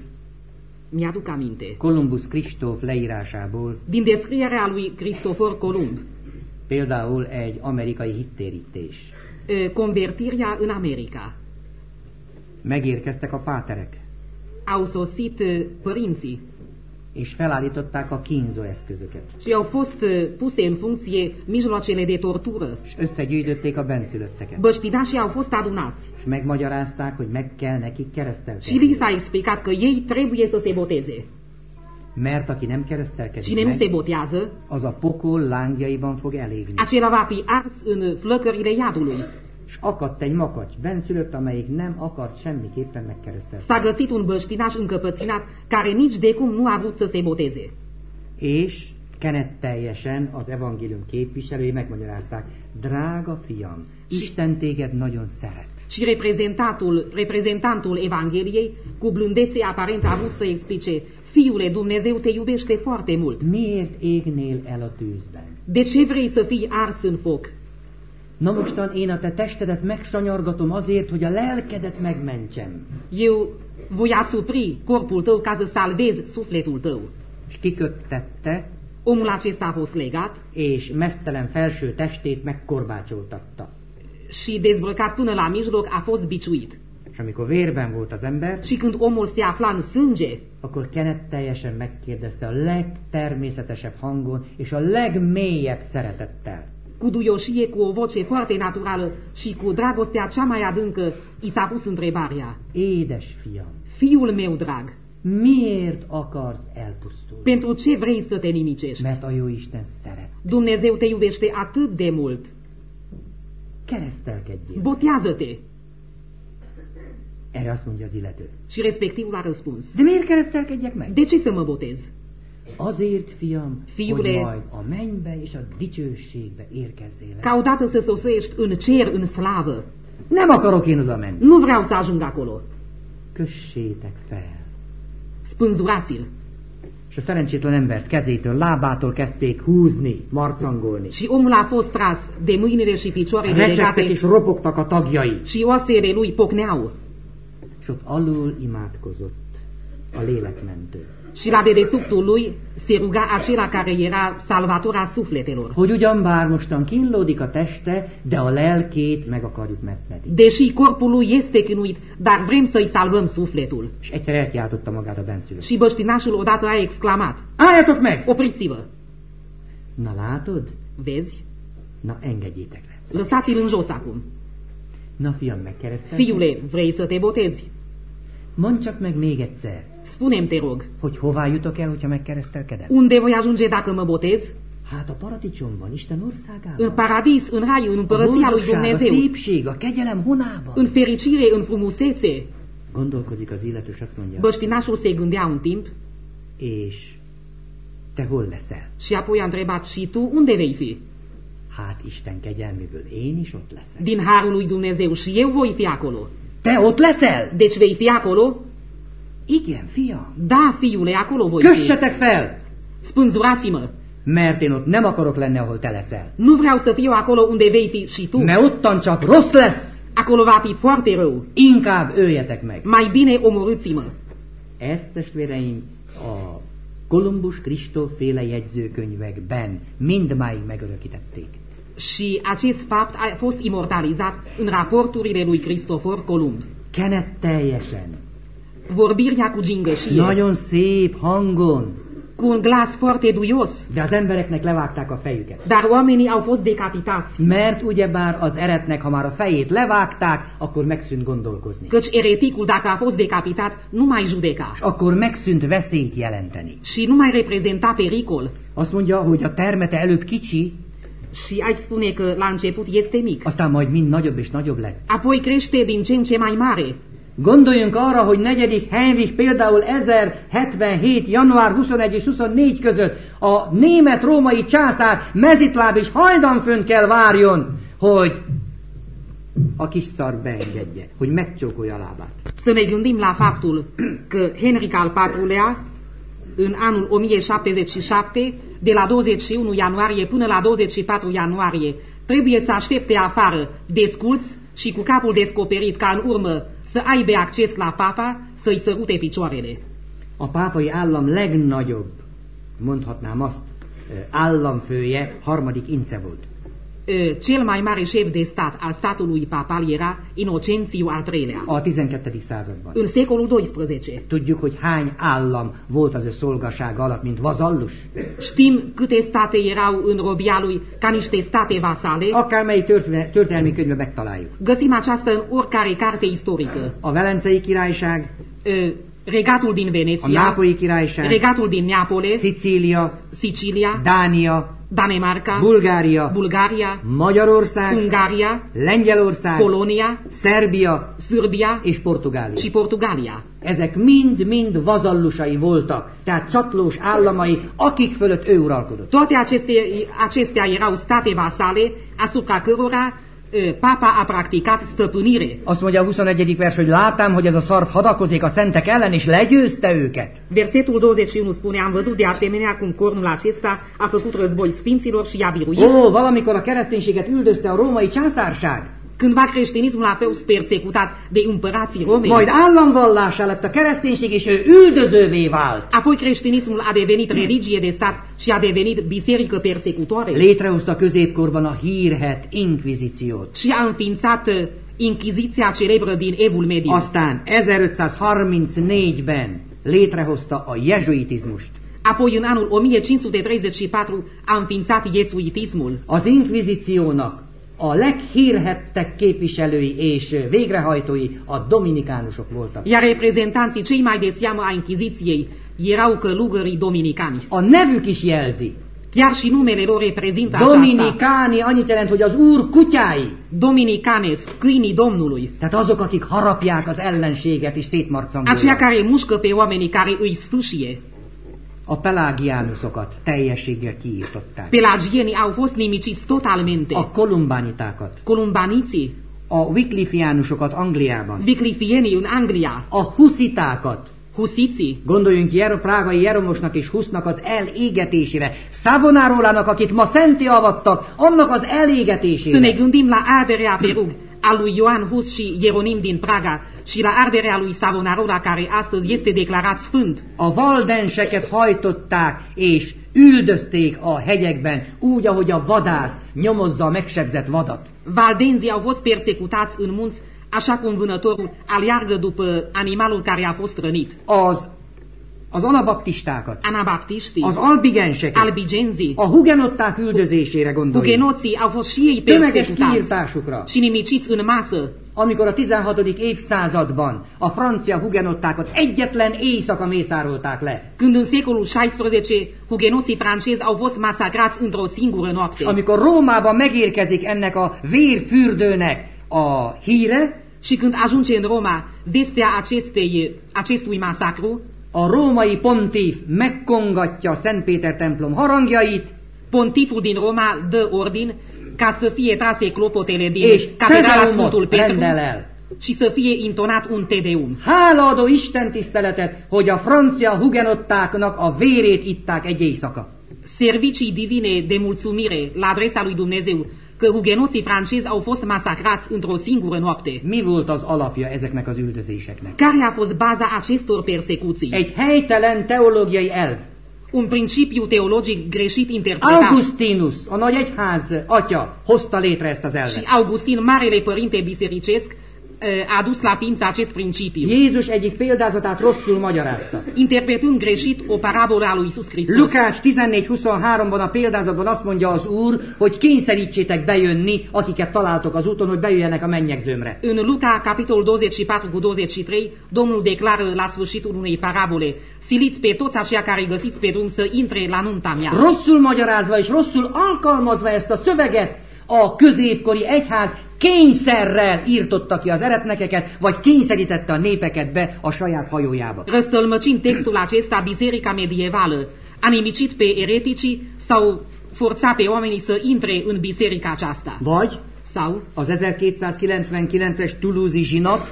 Mi-aduc aminte. Kolumbusz Kristóf leírásából Din descrierea lui Cristofor Columb, például egy amerikai hittérítés. e, convertirea în America. Megérkeztek a páterek, Au sosit e, părinții és felállították a kínzó eszközöket, și au fost e, puse în funcție mijloacele de tortură. és összegyűjtötték a benszülötteket, Băștinașii au fost adunați és megmagyarázták, hogy meg kell nekik și li s-a explicat că ei trebuie să se boteze. Mert aki nem keresztelkedik Cine nu se meg, botează, az a pokol lángjaiban fog elégni. acela va fi ars în flăcările iadului. És akadt egy makacs benszülött, amelyik nem akart semmiképpen megkeresztelni. S-a găsit un băștinaș încăpățânat care nici de cum nu a vrut să se boteze. És kenetteljesen az evangélium képviselői megmagyarázták, drága fiam, Isten téged nagyon szeret. Și reprezentantul, reprezentantul Evangheliei, cu blândețe aparent a vrut să explice, Fiule, Dumnezeu te iubește foarte mult. Miért égnél el a tűzben? De ce vrei să fii ars în foc? Na mostan én a te testedet megsanyargatom azért, hogy a lelkedet megmentsem. Eu voi asupri corpul tău ca să salvez sufletul tău. És kiköttette, Omul acesta a fost legat és mesztelen felső testét megkorbácsoltatta. și dezbrăcat până la mijloc a fost biciuit. És amikor vérben volt az ember, Și când omul se afla în sânge, akkor kenetteljesen megkérdezte a legtermészetesebb hangon és a legmélyebb szeretettel. Cu duioșie, cu o voce foarte naturală și cu dragostea cea mai adâncă, i s-a pus întrebarea. Édes fiam, Fiul meu drag, miért akarsz elpusztulni? pentru ce vrei să te nimicești? Mert a jó Isten szeret. Dumnezeu te iubește atât de mult. Keresztelkedjél. Botează-te! Erre azt mondja az illető. Și respectivul a răspuns. De miért keresztelkedjek meg? De ce să mă botez? Azért, fiam, Fiule. hogy majd a mennybe és a dicsőségbe érkezzél. Ca odată să sosești în cer, în slavă. Nem akarok én oda menni. Nu vreau să ajung acolo. Kössétek fel. Spânzurați-l. És a szerencsétlen embert kezétől, lábától kezdték húzni, marcangolni. Și omul a fost tras de mâinile și picioarele legate és ropogtak a tagjai. și oasele lui pocneau. És ott alul imádkozott a lélekmentő. Și la dedesubtul lui se ruga acela care era salvatora sufletelor. Hogy ugyan bár mostan kínlódik a teste, de a lelkét meg akarjuk menteni. Deși corpul lui este chinuit, dar vrem să-i salvăm sufletul. És egyszer elkiáltotta magát a benszülött. Și băștinașul odată a exclamat, Álljatok meg! opriți-vă, Na látod? vezi, Na engedjétek le. lăsați-l în jos acum. Na fiam, megkeresztel. Fiule, vrei să te botezi? Mondd csak meg még egyszer, Spune-mi, te rog, hogy hová jutok el, hogyha megkeresztelkedem. unde voi ajunge dacă mă botez? Hát a paradicsomban, Isten országában. În paradis, în rai, în împărăția lui boldogság, a Dumnezeu, szépség, a kegyelem honában. în fericire, în frumusețe. Gondolkozik az illető, és azt mondja, Băștinașul se gândea un timp és te hol leszel? și apoi a întrebat, și tu unde vei fi? Hát Isten kegyelméből én is ott leszek. Din harul lui Dumnezeu și eu voi fi acolo. Te ott leszel? Deci vei fi acolo? Igen, fiam. Da, fiule, acolo voi fi. Kössetek fel! Spânzurați-mă! Mert én ott nem akarok lenni, ahol te leszel. Nu vreau să fiu acolo unde vei fi și tu. Mert ottan csak rossz lesz. Acolo va fi foarte rău. Inkább öljetek meg. Mai bine omorâți-mă. Ezt, testvéreim, a Kolumbus Kristóf féle jegyzőkönyvekben mindmáig megörökítették. Și acest fapt a fost imortalizat în raporturile lui Cristofor Columb. Kenetteljesen, Vorbirea cu gingășie, nagyon szép hangon, cu un glas foarte duios, de az embereknek levágták a fejüket. dar oamenii au fost decapitați. Mert ugyebár az eretnek, ha már a fejét levágták, akkor megszűnt gondolkozni. Căci ereticul, dacă a fost decapitat, nu mai judeca És akkor megszűnt veszélyt jelenteni. și nu mai reprezenta pericol. Azt mondja, hogy a termete előbb kicsi, Și aici spune că la început este mic, aztán majd mind nagyobb és nagyobb lett. apoi crește din ce în ce mai mare. Gondoljunk arra, hogy negyedik Heinrich például 1077. január 21 és 24 között a német-római császár mezitláb is hajdan kell várjon, hogy a kis szar beengedje, hogy megcsókolja a lábát. Să ne gândim la Henric al IV-lea, în anul 1077, de la 21 ianuarie până la 24 ianuarie, trebuie să aștepte afară desculți și cu capul descoperit ca în urmă să aibă acces la papa, să-i sărute picioarele. A pápai állam legnagyobb, mondhatnám azt, ö, államfője harmadik Ince volt. Ö, Cel mai mare șef de stat al statului papal era Inocențiu al III-lea. A 12. században. În secolul XII. Tudjuk, hogy hány állam volt az ő szolgasága alatt, mint vazallus. Știm câte state erau în robia lui ca niște state vasale. Akármely történe- történelmi könyvben megtaláljuk. Găsim aceasta în oricare carte istorică. A Velencei Királyság, Ö, Regatul din a Veneția, Nápolyi Királyság, Regatul din Neapole, Szicília, Sicilia, Dánia, Danemarca, Bulgária, Bulgaria, Magyarország, Ungaria, Lengyelország, Polonia, Szerbia. Sârbia és Portugália. și Portugalia. Ezek mind-mind vazallusai voltak, tehát csatlós államai, akik fölött ő uralkodott. Toate aceste, acestea erau state vasale asupra cărora ö, papa a practicat stăpânire. Azt mondja a 21. vers, hogy látám, hogy ez a szarv hadakozik a szentek ellen, és legyőzte őket. Versetul 21 spune, am văzut de asemenea cum cornul acesta a făcut război sfinților și i-a biruit. Ó, valamikor a kereszténységet üldözte a római császárság. Cândva creștinismul a fost persecutat de împărații romeni. Majd államvallásá lett a kereszténység, és ő üldözővé vált. Apoi creștinismul a devenit religie de stat și a devenit biserică persecutoare Létrehozta középkorban a hírhet inkvizíciót. și a înființat uh, Inchiziția celebră din Evul Mediu. Aztán 1534-ben létrehozta a jezsuitizmust. Apoi, în anul 1534, a înființat iesuitismul. Az inkvizíciónak a leghírhettek képviselői és végrehajtói a dominikánusok voltak. Iar reprezentanții cei mai de seamă a Inchiziției erau călugării dominicani. A nevük is jelzi. Chiar și numele lor reprezintă aceasta. Dominikáni annyit jelent, hogy az úr kutyái. Dominicanes, câinii Domnului. Tehát azok, akik harapják az ellenséget és Aceia szétmarcangolják. care mușcă pe oamenii care îi sfâșie. A pelágiánusokat teljességgel kiírtották. Pelagienii au fost nimiciți totalmente. A kolumbánitákat, Columbaniții, a Wycliffiánusokat Angliában, Viclifienii în Anglia, a huszitákat, Husiții, Gondoljunk Jer- prágai Jeromosnak és Husznak az elégetésére. Savonárólának, akit ma szenté avattak, annak az Să ne elégetésére. gândim la arderea pe rug a lui Ioan Hus și Ieronim din Praga și la arderea lui Savonarola care astăzi este declarat sfânt. A valdenseket hajtották és üldözték a hegyekben, úgy, ahogy a vadász nyomozza a megsebzett vadat. Valdenzii au fost persecutați în munți așa cum vânătorul aleargă după animalul care a fost rănit. Az az anabaptistákat, anabaptiștii, az albigenseket, albigenzii, a hugenották üldözésére gondoljunk. hugenoții au fost și ei Tömeges kiírtásukra. și nimiciți în masă. Amikor a 16. évszázadban a francia hugenottákat egyetlen éjszaka mészárolták le, Când în secolul XVI hugenoții francezi au fost masacrați într-o singură noapte. amikor Rómába megérkezik ennek a vérfürdőnek a híre, Și când ajunge în Roma vestea acestei, acestui masacru, a római pontív megkongatja a Szentpéter templom harangjait, pontiful din Roma dă ordin ca să fie trase clopotele din és catedrala Sfântul Petru și să fie intonat un tedeum. Hálaadó Isten tiszteletet, hogy a francia hugenottáknak a vérét itták egy éjszaka. Servicii divine de mulțumire la adresa lui Dumnezeu că hugenoții francezi au fost masacrați într-o singură noapte. Mi volt az alapja ezeknek az üldözéseknek? Care a fost baza acestor persecuții? Egy helytelen teológiai elv. Un principiu teologic greșit interpretat. Augustinus, a nagy egyház atya hozta létre ezt az Și elvet. Augustin, marele părinte bisericesc, a dus la ființă acest principiu, Jézus egyik példázatát rosszul magyarázta. interpretând greșit o parabolă a lui Isus Hristos. Lukács 14.23-ban a példázatban azt mondja az Úr, hogy kényszerítsétek bejönni, akiket találtok az úton, hogy bejöjjenek a mennyegzőmre. În Luca, capitolul 24 cu 23, Domnul declară la sfârșitul unei parabole, siliți pe toți aceia care găsiți pe drum să intre la nunta mea. Rosszul magyarázva és rosszul alkalmazva ezt a szöveget, a középkori egyház kényszerrel írtotta ki az eretnekeket, vagy kényszerítette a népeket be a saját hajójába. Răstălmăcind textul acesta, biserica medievală a nimicit pe ereticii sau forța pe oamenii să intre în biserica aceasta. Vagy Sau az 1299-es Toulouse-i zsinat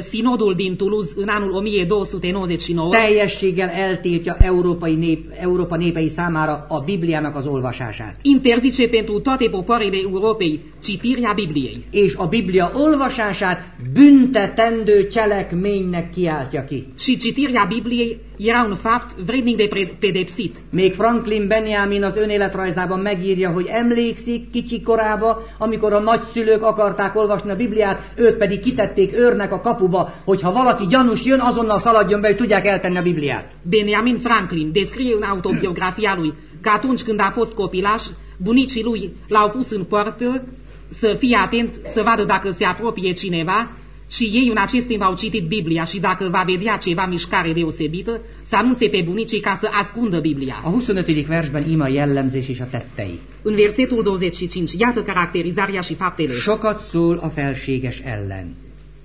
sinodul din Toulouse în anul 1299 teljességgel eltiltja európai nép, Európa népei számára a Bibliának az olvasását. interzice pentru toate popoarele Europei citirea Bibliei. És a Biblia olvasását büntetendő cselekménynek kiáltja ki. Și citirea Bibliei era un fapt vrednic de pedepsit. Még Franklin Benjamin az önéletrajzában megírja, hogy emlékszik kicsi korába, amikor a nagyszülők akarták olvasni a Bibliát, őt pedig kitették őrnek a kapuba, hogy ha valaki gyanús jön, azonnal szaladjon be, hogy tudják eltenni a Bibliát. Benjamin Franklin descrie în autobiografia lui că atunci când a fost copilaș, bunicii lui l-au pus în poartă să fie atent să vadă dacă se apropie cineva și ei în acest timp au citit Biblia și dacă va vedea ceva mișcare deosebită, să anunțe pe bunicii ca să ascundă Biblia. A 25. versben ima a jellemzés és a tettei. În versetul 25, iată caracterizarea și faptele. Sokat szól a felséges ellen.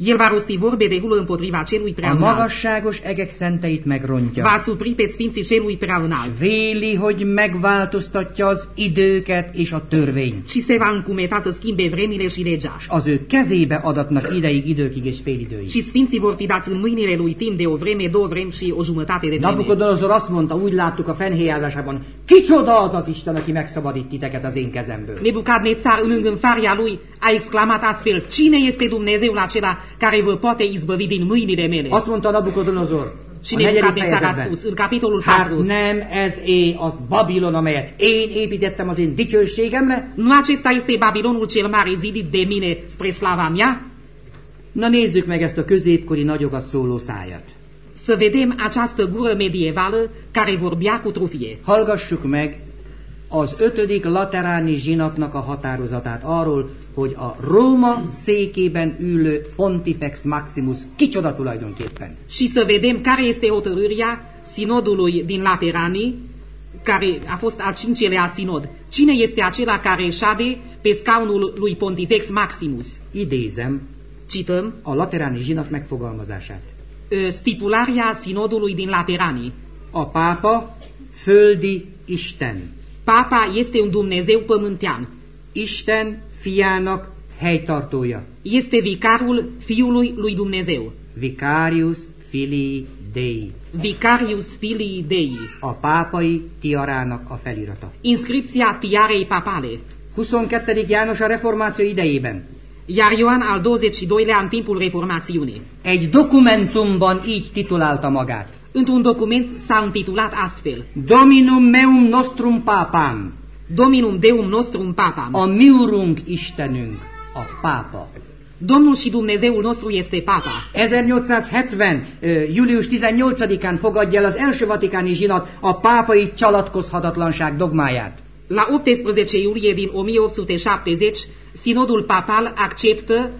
El va rosti vorbe de hulă împotriva celui prea A magasságos egek szenteit megrontja. Va supri pe sfinții celui prea înalt. Véli, hogy megváltoztatja az időket és a törvényt. Și se va încumeta să schimbe vremile și legea. És az ő kezébe adatnak ideig, időkig és félidőig. Și sfinții vor fi dați în mâinile lui timp de o vreme, două vremi și o jumătate de vreme. Nabukodonozor azt mondta, úgy láttuk a fenhéjázásában, kicsoda az az Isten, aki megszabadít titeket az én kezemből. Nebucadnețar în îngânfarea lui a exclamat astfel, Cine este Dumnezeul acela care vă poate izbăvi din mâinile mele? Azt mondta Nabukodonozor, Și a negyedik Nebucadnețar a fejezetben, spus în capitolul hát 4, nem ez é az Babilon, amelyet én építettem az én dicsőségemre? nu acesta este Babilonul cel mare zidit de mine spre slava mea? Na nézzük meg ezt a középkori nagyokat szóló szájat. Să vedem această gură medievală care vorbea cu trufie. Hallgassuk meg az ötödik lateráni zsinatnak a határozatát arról, hogy a Róma székében ülő Pontifex Maximus kicsoda tulajdonképpen. Și să vedem care este hotărârea sinodului din Lateranii, care a fost al cincelea sinod. Cine este acela care șade pe scaunul lui Pontifex Maximus? Idézem Cităm a lateráni zsinat megfogalmazását. stipularea sinodului din Lateranii. A pápa földi Isten. Papa este un Dumnezeu pământean. Isten fiának helytartója. Este vicarul Fiului lui Dumnezeu. Vicarius filii Dei. Vicarius Filii Dei. A pápai tiarának a felirata. Inscripția tiarei papale. 22. János a reformáció idejében Iar Ioan al 22-lea în timpul Reformațiunii. egy dokumentumban így titulálta magát. Într-un document s-a intitulat astfel Dominum meum nostrum pápám, Dominum Deum Nostrum Papam, a mi urunk Istenünk, a pápa. Domnul și Dumnezeul nostru este Papa. 1870. ö, július 18-án fogadja el az első vatikáni zsinat a pápai csalatkozhatatlanság dogmáját. La 18 iulie din 1870, Sinodul Papal acceptă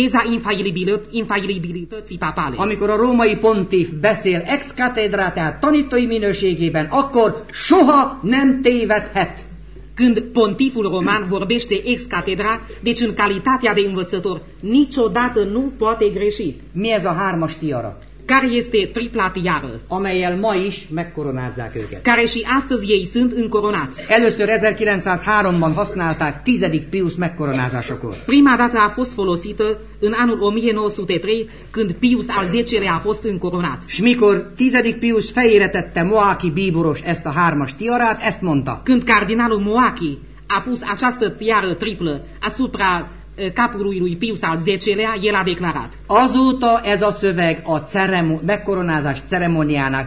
teza infailibil- infailibilității papale. Amikor a római pontif beszél ex cathedra, tehát tanítói minőségében, akkor soha nem tévedhet. Când pontiful roman vorbește ex catedra, deci în calitatea de învățător, niciodată nu poate greși. Mi ez a hármas tiara? Care este tripla tiară, amelyel ma is megkoronázzák őket. care și astăzi ei sunt încoronați. Először 1903-ban használták tizedik Pius megkoronázásakor. Prima dată a fost folosită în anul 1903, când Pius al X-lea a fost încoronat. És mikor tizedik Pius fejére tette Moaki bíboros ezt a hármas tiarát, ezt mondta. Când cardinalul Moachi a pus această tiară triplă asupra capului lui Pius al X-lea, el a declarat. Azóta ez a szöveg a ceremo- megkoronázás ceremoniának,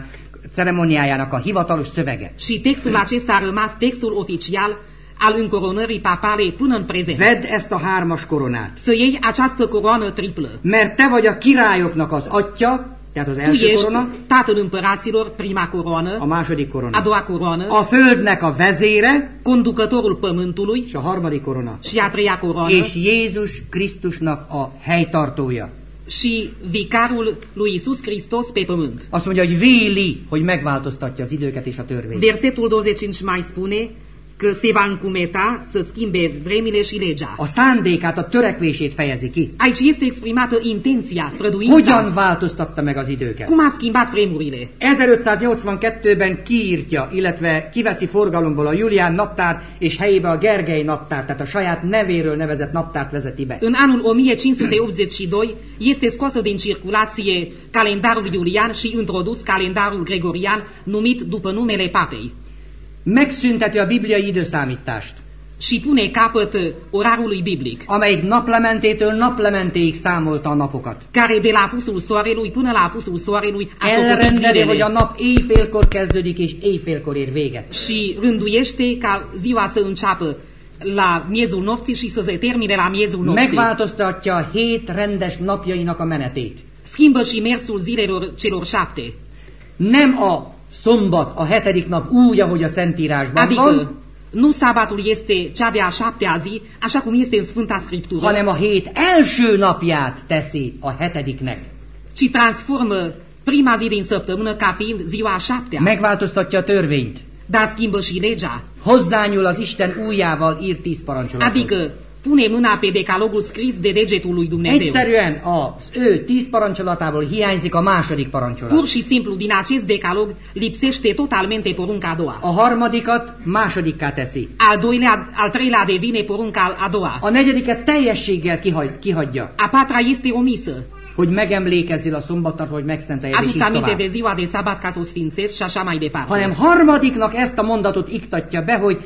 ceremoniájának a hivatalos szövege. Și textul acesta a rămas textul oficial al încoronării papale până în prezent. Vedd ezt a hármas koronát, Să iei această coroană triplă. mert te vagy a királyoknak az atya, tehát az Tu első ești korona, tatăl împăraților, prima a coroană, második a korona, doua coroană, a földnek a vezére, conducătorul pământului és a harmadik korona, și a treia coroană és Jézus Krisztusnak a helytartója. și vicarul lui Isus Hristos pe pământ. Azt mondja, hogy véli, hogy megváltoztatja az időket és a törvényt. Versetul 25 mai spune că se va încumeta să schimbe vremile și legea. A szándékát, a törekvését fejezi ki. Aici este exprimată intenția, Hogyan străduința. változtatta meg az időket? Cum a schimbat vremurile? 1582-ben kiírtja, illetve kiveszi forgalomból a Julián naptárt, és helyébe a Gergely naptárt, tehát a saját nevéről nevezett naptárt vezeti be. În anul 1582 este scoasă din circulație calendarul iulian și introdus calendarul gregorian numit după numele papei Megszünteti a bibliai időszámítást, și pune capăt orarului biblic, amelyik naplementétől naplementéig számolta a napokat. care de la apusul soarelui până la apusul soarelui a Elrendeli, hogy a nap éjfélkor kezdődik, és éjfélkor ér véget. și rânduiește ca ziua să înceapă la miezul nopții și să se termine la miezul nopții. Megváltoztatja a hét rendes napjainak a menetét. Schimbă și mersul zilelor celor șapte. Nem a szombat, a hetedik nap úgy, ahogy a Szentírásban Adică van, nu sabatul este cea de-a șaptea zi, așa cum este în Sfânta Scriptură, hanem a hét első napját teszi a hetediknek. ci transformă prima zi din săptămână ca fiind ziua a șaptea. Megváltoztatja a törvényt. Dar schimbă și legea. Hozzányúl az Isten újjával írt tíz parancsolatot. Adică pune mâna pe decalogul scris de degetul lui Dumnezeu. Egyszerűen az ő tíz parancsolatából hiányzik a második parancsolat. Pur și simplu, din acest decalog lipsește totalmente porunca a doua. A harmadikat másodikká teszi. Al, doilea, al treilea devine porunca a doua. A negyediket teljességgel kihagy, kihagyja, A patra este omisă. hogy megemlékezzél a szombatnapra, hogy megszenteljed, és így tovább. de ziua de sabat ca să o sfințești și așa mai departe. Hanem harmadiknak ezt a mondatot iktatja be, hogy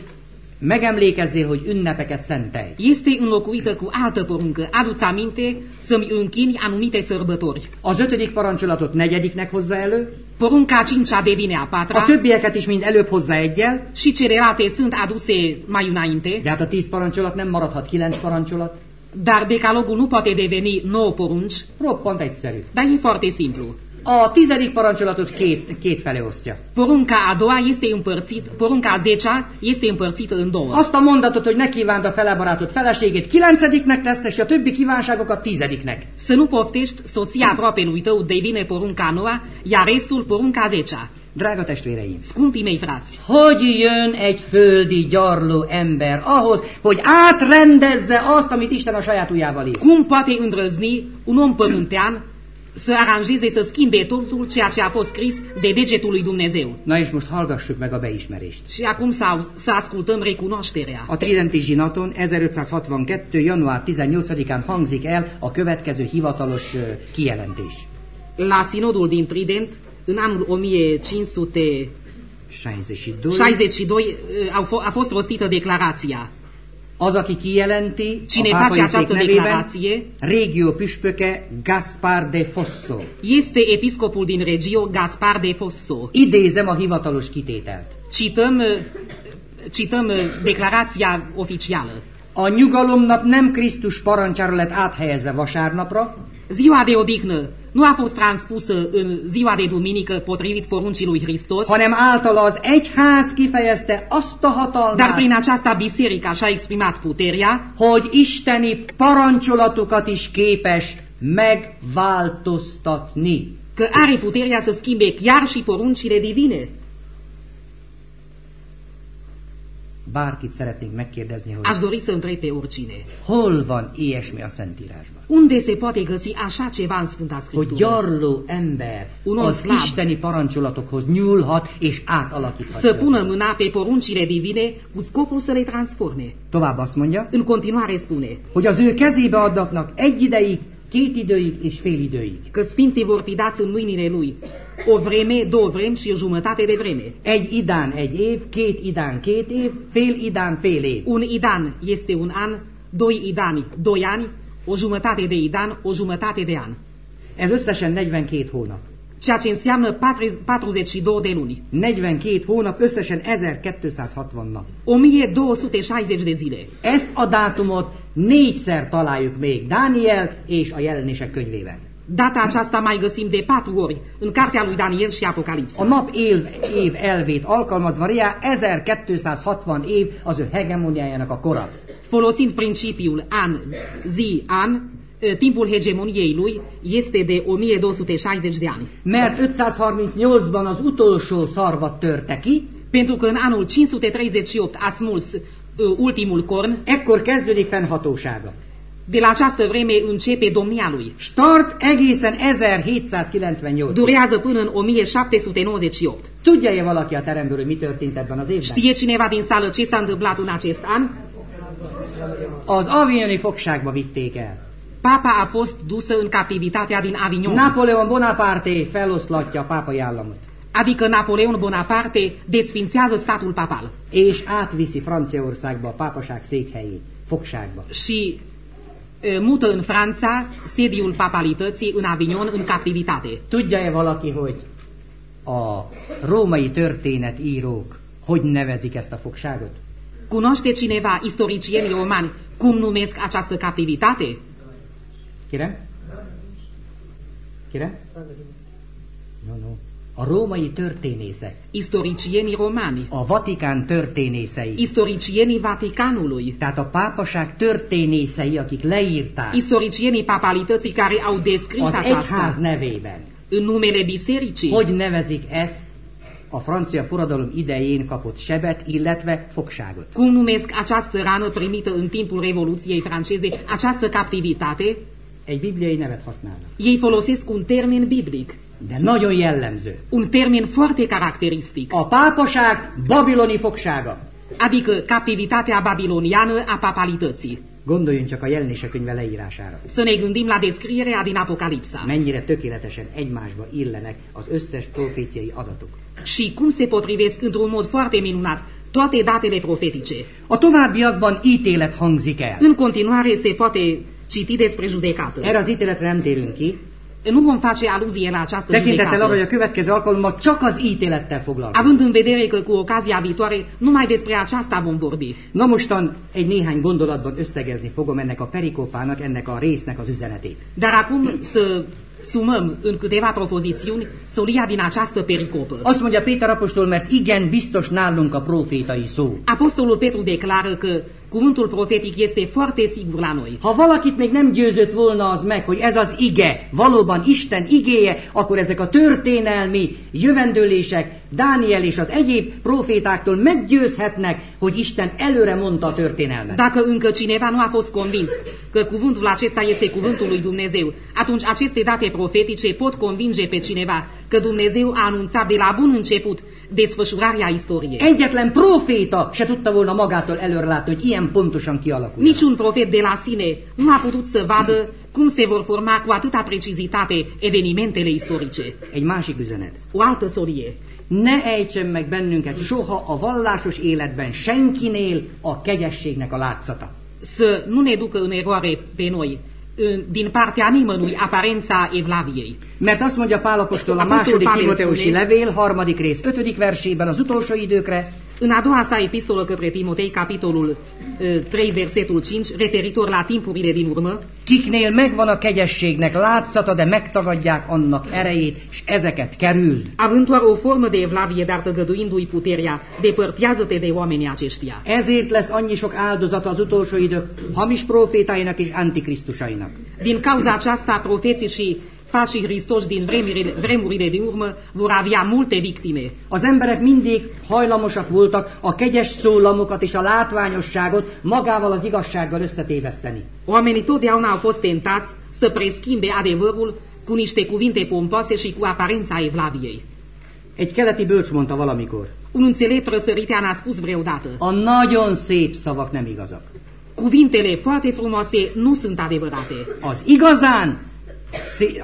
megemlékezzél, hogy ünnepeket szentelj. Este înlocuită cu altă poruncă. Aduți aminte să-mi închini anumite sărbători. Az ötödik parancsolatot negyediknek hozza elő, Porunca a cincea devine a a patra többieket is mind előbb hozza egyel, și celelalte sunt aduse mai înainte, de hát a tíz parancsolat nem maradhat kilenc parancsolat. dar decalogul nu poate deveni 9 porunci, Roppant egyszerű. dar e foarte simplu. A tizedik parancsolatot két, két felé osztja. Porunca a doua este împărțit, porunca a zecea este împărțită în două. Azt a mondatot, hogy ne kívánd a felebarátot feleségét, kilencediknek tesz, és a többi kívánságokat tizediknek. Să nu poftești soția aproapelui tău devine porunca a noua, iar restul porunca a zecea. Drága testvéreim, Scumpii mei frați, hogy jön egy földi gyarló ember ahhoz, hogy átrendezze azt, amit Isten a saját ujjával ír? cum poate îndrăzni un om pământean să aranjeze, să schimbe totul ceea ce a fost scris de degetul lui Dumnezeu? Na és most hallgassuk meg a beismerést. Și acum să, au- să ascultăm recunoașterea. A Tridenti zsinaton 1562. január 18-án hangzik el a következő hivatalos ö, kijelentés. La sinodul din Trident, în anul 1562, 62. eh, au fo- a fost rostită declarația. Az, aki kijelenti Cine a face această nevében, régió püspöke Gaspar de Fosso. este episcopul din Regio Gaspar de Fosso. Idézem a hivatalos kitételt. Cităm, cităm declarația oficială. A nyugalomnap nem Krisztus parancsára lett áthelyezve vasárnapra, Ziua de odihnă nu a fost transpusă în ziua de duminică potrivit poruncii lui Hristos, hanem általa az egyház kifejezte azt a dar hatalmát, prin aceasta biserica și-a exprimat puterea hogy isteni parancsolatokat is képes megváltoztatni. că are puterea să schimbe chiar și poruncile divine. Bárkit szeretnénk megkérdezni, hogy Aș dori să întreb pe oricine. hol van ilyesmi a Szentírásban? Unde se poate găsi așa ceva în Sfânta Hogy Scriptură? gyarló ember Un om az szláv. isteni parancsolatokhoz nyúlhat és átalakíthatja. Să pună mâna pe poruncile divine cu scopul să le transforme. Tovább azt mondja, În continuare spune hogy az ő kezébe adnak egy ideig, két időig és fél időig. că sfinții vor fi dați în mâinile lui o vreme, două vremi și jumătate de vreme. Egy idán egy év, két idán két év, fél idán fél év. Un idan este un an, doi idani, doi ani, o jumătate de idan, o jumătate de an. Ez összesen 42 hónap. Ceea ce înseamnă 40 42 de luni. 42 hónap, összesen 1260 nap. 1260 de zile. Ezt a dátumot négyszer találjuk még Dániel és a jelenések könyvében. Data aceasta mai găsim de patru ori în cartea lui Daniel și A Apocalipsa. nap év, év elvét alkalmazva Ria 1260 év az ő hegemoniájának a kora. Folosind principiul an, zi, an, timpul hegemoniei lui este de 1260 de ani. Mert 538-ban az utolsó szarvat törte ki, Pentru că în anul 538 a smuls uh, ultimul corn, ekkor kezdődik fennhatósága. De la această vreme începe domnia lui. Start egészen 1798. Durează până în 1798. Tudja-e valaki a teremből, hogy mi történt ebben az évben? Știe cineva din sală ce s-a întâmplat în acest an? Az avignoni fogságba vitték el. Papa a fost dusă în captivitatea din Avignon, Napoleon Bonaparte feloszlatja a pápai államot, adică Napoleon Bonaparte desfințează statul papal és átviszi Franciaországba a pápaság székhelyét, fogságba. și mută în Franța sediul papalității în Avignon în captivitate. Tudja-e valaki, hogy a római történetírók hogy nevezik ezt a fogságot? Cunoaște cineva istoricienii romani cum numesc această captivitate? Kérem? Kérem? No, no. A római történészek, Istoricienii romani, a Vatikán történészei, istoricienii Vaticanului, tehát a pápaság történészei, akik leírták. Istoricienii papalității care au descris az egyház aceasta nevében, în numele bisericii. hogy nevezik ezt? A francia forradalom idején kapott sebet, illetve fogságot. Cum numesc această rană primită în timpul Revoluției franceze, această captivitate? Egy bibliai nevet használnak, Ei folosesc un termen biblic, de nagyon jellemző. un termen foarte caracteristic, A pápaság babiloni fogsága. adică captivitatea babiloniană a papalității. Gondoljunk csak a jelenések könyve leírására. Să ne gândim la descrierea din Apocalipsa Mennyire tökéletesen egymásba illenek az összes proféciai adatok. și cum se potrivesc într-un mod foarte minunat toate datele profetice. A továbbiakban ítélet hangzik el. În continuare se poate citi despre judecată. Erre az ítéletre nem térünk ki, Nu vom face aluzie la această tekintettel arra, hogy a judecată. következő alkalommal csak az ítélettel foglalkozunk. Având în vedere că cu ocazia viitoare numai despre aceasta vom vorbi. Na mostan egy néhány gondolatban összegezni fogom ennek a perikópának, ennek a résznek az üzenetét. Dar acum să sumăm în câteva propozițiuni solia din această pericopă. Azt mondja Péter apostol, mert igen, biztos nálunk a profétai szó. Apostolul Petru declară că cuvântul profetic este foarte sigur la noi. Ha valakit még nem győzött volna az meg, hogy ez az ige valóban Isten igéje, akkor ezek a történelmi jövendőlések Dániel és az egyéb profétáktól meggyőzhetnek, hogy Isten előre mondta a történelmet. Dacă încă cineva nu a fost convins că cuvântul acesta este cuvântul lui Dumnezeu, atunci aceste date profetice pot convinge pe cineva că Dumnezeu a anunțat de la bun început desfășurarea istoriei. Egyetlen proféta se tudta volna magától előre látni, hogy ilyen pontosan kialakul. Niciun profet de la sine nu a putut să vadă cum se vor forma cu atâta precizitate evenimentele istorice. Egy másik üzenet. O altă solie. Ne ejtsen meg bennünket soha a vallásos életben senkinél a kegyességnek a látszata. Să nu ne ducă în eroare pe noi, din partea nimănui, aparența Evlaviei. Mert azt mondja Pál apostol a második Timoteusi levél, harmadik rész, ötödik versében az utolsó időkre, În a doua sa epistolă către Timotei, capitolul uh, 3, versetul 5, referitor la timpurile din urmă, Kiknél megvan a kegyességnek látszata, de megtagadják annak erejét, és ezeket kerüld. având doar o formă de evlavie, dar tăgăduindu-i puterea, depărtează-te de oamenii aceștia. Ezért lesz annyi sok áldozata az utolsó idők hamis profétáinak és antikrisztusainak. Din cauza aceasta, profeții și falsii Hristoși din vremurile, vremurile din urmă vor avea multe victime. Az emberek mindig hajlamosak voltak a kegyes szólamokat és a látványosságot magával az igazsággal összetéveszteni. Oamenii totdeauna au fost tentați să preschimbe adevărul cu niște cuvinte pompoase și cu aparența evlaviei. Egy keleti bölcs mondta valamikor, Un înțelept răsăritean a spus vreodată, a nagyon szép szavak nem igazak. cuvintele foarte frumoase nu sunt adevărate, Az igazán,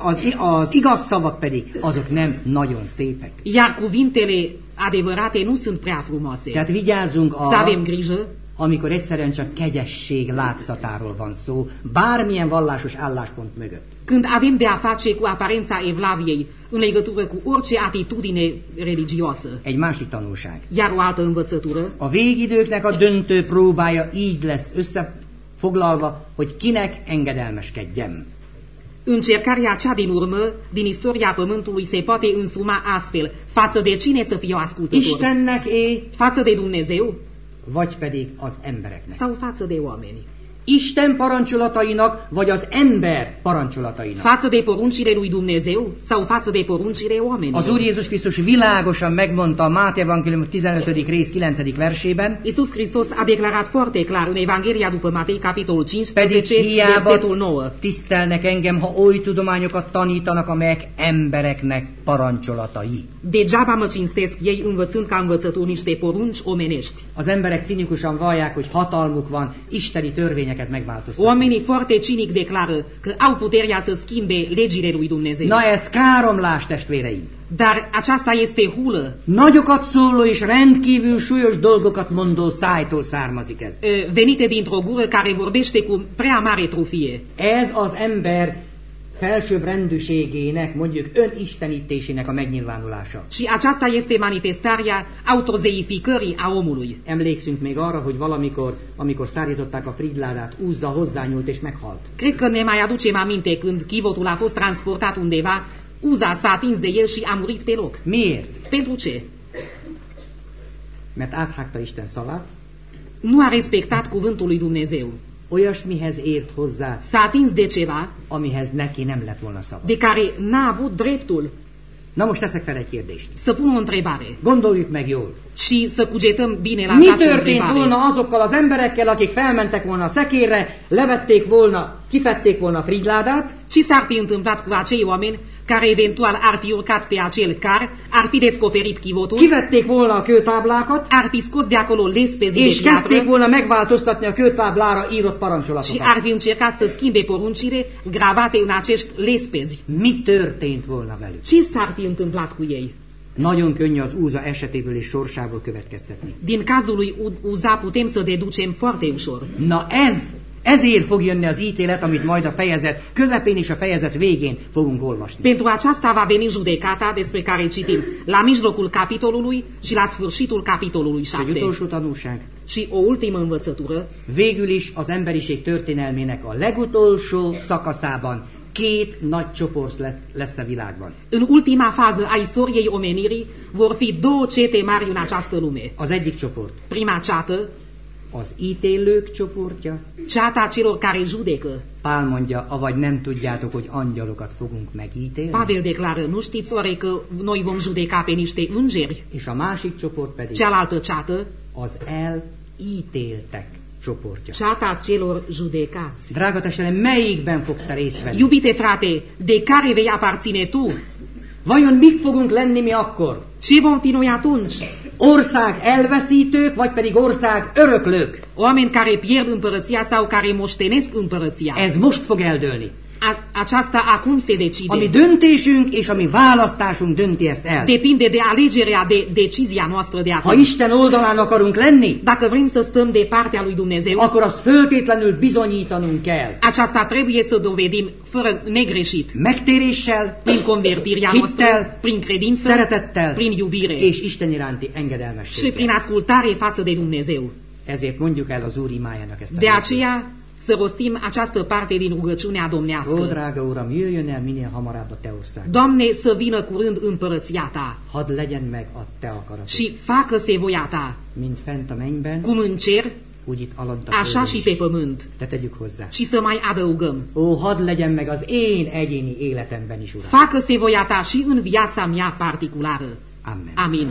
az, az igaz szavak pedig, azok nem nagyon szépek. iar cuvintele adevărate nu sunt prea frumoase. Tehát vigyázzunk Să avem arra, grijă amikor egyszerűen csak kegyesség látszatáról van szó, bármilyen vallásos álláspont mögött. când avem de a face cu aparența evlaviei în legătură cu orice atitudine religioasă. Egy másik tanulság. Iar o altă învățătură, A végidőknek a döntő próbája így lesz összefoglalva, hogy kinek engedelmeskedjem. Încercarea cea din urmă din istoria Pământului se poate însuma astfel. Față de cine să fiu ascultător? Istennek é, Față de Dumnezeu vagy pedig az embereknek. sau față de oameni? Isten parancsolatainak, vagy az ember parancsolatainak. Față de poruncile lui Dumnezeu sau față de poruncile Az Úr oamenilor? Jézus Krisztus világosan megmondta a Máté Evangélium 15. rész 9. versében, Iisus Hristos a declarat foarte clar în Evanghelia după Matei, capitolul pedig 15, hiába versetul 9. tisztelnek engem, ha oly tudományokat tanítanak, amelyek embereknek parancsolatai. Degeaba mă cinstesc ei învățând ca învățători niște porunci omenești. Az emberek cinikusan vallják, hogy hatalmuk van isteni törvényeket megváltoztatni. Oamenii foarte cinic declară că au puterea să schimbe legile lui Dumnezeu. Na ez káromlás, testvéreim! Dar aceasta este hulă. Nagyokat szóló és rendkívül súlyos dolgokat mondó szájtól származik ez. e, venite dintr-o gură care vorbește cu prea mare trufie. Ez az ember felsőbb rendűségének, mondjuk önistenítésének a megnyilvánulása. Și aceasta este manifestarea autozeificării a omului. Emlékszünk még arra, hogy valamikor, amikor szállították a Fridládát, Úzza hozzányúlt és meghalt. Cred că ne mai aducem aminte când chivotul a fost transportat undeva, Uza s-a atins de el și a murit pe loc. Miért? Pentru ce? Mert áthágta Isten szavát, Nu a respectat cuvântul lui Dumnezeu. Olyasmihez ért hozzá, S-a atins de ceva amihez neki nem lett volna szava. de care n-a avut dreptul Na most teszek fel egy kérdést. să pună o întrebare Gondoljuk meg jól. și să cugetăm bine la Mi această történt întrebare. volna azokkal az emberekkel, akik felmentek volna a szekérre, levették volna, kifették volna a Fridládát, Ce s-ar fi întâmplat cu acei oameni care eventual ar fi urcat pe acel car, ar fi descoperit chivotul, kivették volna a kőtáblákat, ar fi scos de acolo lespezii és de kezdték piatră volna megváltoztatni a kőtáblára írott și parancsolatokat. ar fi încercat să schimbe poruncile gravate în acești lespezi. Mi történt volna velük? Ce s-ar fi întâmplat cu ei? Nagyon könnyű az Úza esetéből és sorsából következtetni. Din cazul lui Uza putem să deducem foarte ușor. Na ez, ezért fog jönni az ítélet, amit majd a fejezet közepén és a fejezet végén fogunk olvasni. Pentru aceasta va veni judecata despre care citim la mijlocul capitolului și la sfârșitul capitolului És egy 7. utolsó tanulság. Și o ultimă învățătură, Végül is az emberiség történelmének a legutolsó szakaszában két nagy csoport lesz, lesz a világban. în ultima fază a istoriei omenirii vor fi două cete mari în această lume. Az egyik csoport Prima ceată, az ítélők csoportja, ceata celor care judecă. Pál mondja, avagy nem tudjátok, hogy angyalokat fogunk megítélni, Pavel declară, nu știți oare că noi vom judeca pe niște îngeri? és a másik csoport pedig Cealaltă ceată, az elítéltek csoportja. ceata celor judecați. Drága testvérem, melyikben fogsz te részt venni? Iubite frate, de care vei aparține tu? Vajon mik fogunk lenni mi akkor? Ce vom fi noi atunci? Ország elveszítők, vagy pedig ország öröklők? Oameni care pierd împărăția sau care moștenesc împărăția. Ez most fog eldőlni. A, aceasta acum se decide. A mi döntésünk és a mi választásunk dönti ezt el. Depinde de alegerea, de decizia noastră de Ha acum. Isten oldalán akarunk lenni, Dacă vrem să stăm de partea lui Dumnezeu, akkor azt föltétlenül bizonyítanunk kell. aceasta trebuie să dovedim fără negreșit. Megtéréssel, Prin convertirea noastră, hittel, prin credință, szeretettel prin iubire és Isten iránti și engedelmességgel. prin ascultare față de Dumnezeu. Ezért mondjuk el az Úr imájának ezt a De részét. aceea să rostim această parte din rugăciunea Ó, domnească. drága Uram, jöjjön el minél hamarabb a Te ország. Doamne, să vină curând împărăția Ta Hadd legyen meg a Te akaratod. și facă-se voia Ta, Mint fent a mennyben, cum în cer, úgy itt alatt a așa földön și is. pe pământ. Te tegyük hozzá. Și să mai adăugăm, Ó, hadd legyen meg az én egyéni életemben is, Uram. facă-se voia Ta și în viața mea particulară. Amen. Amin.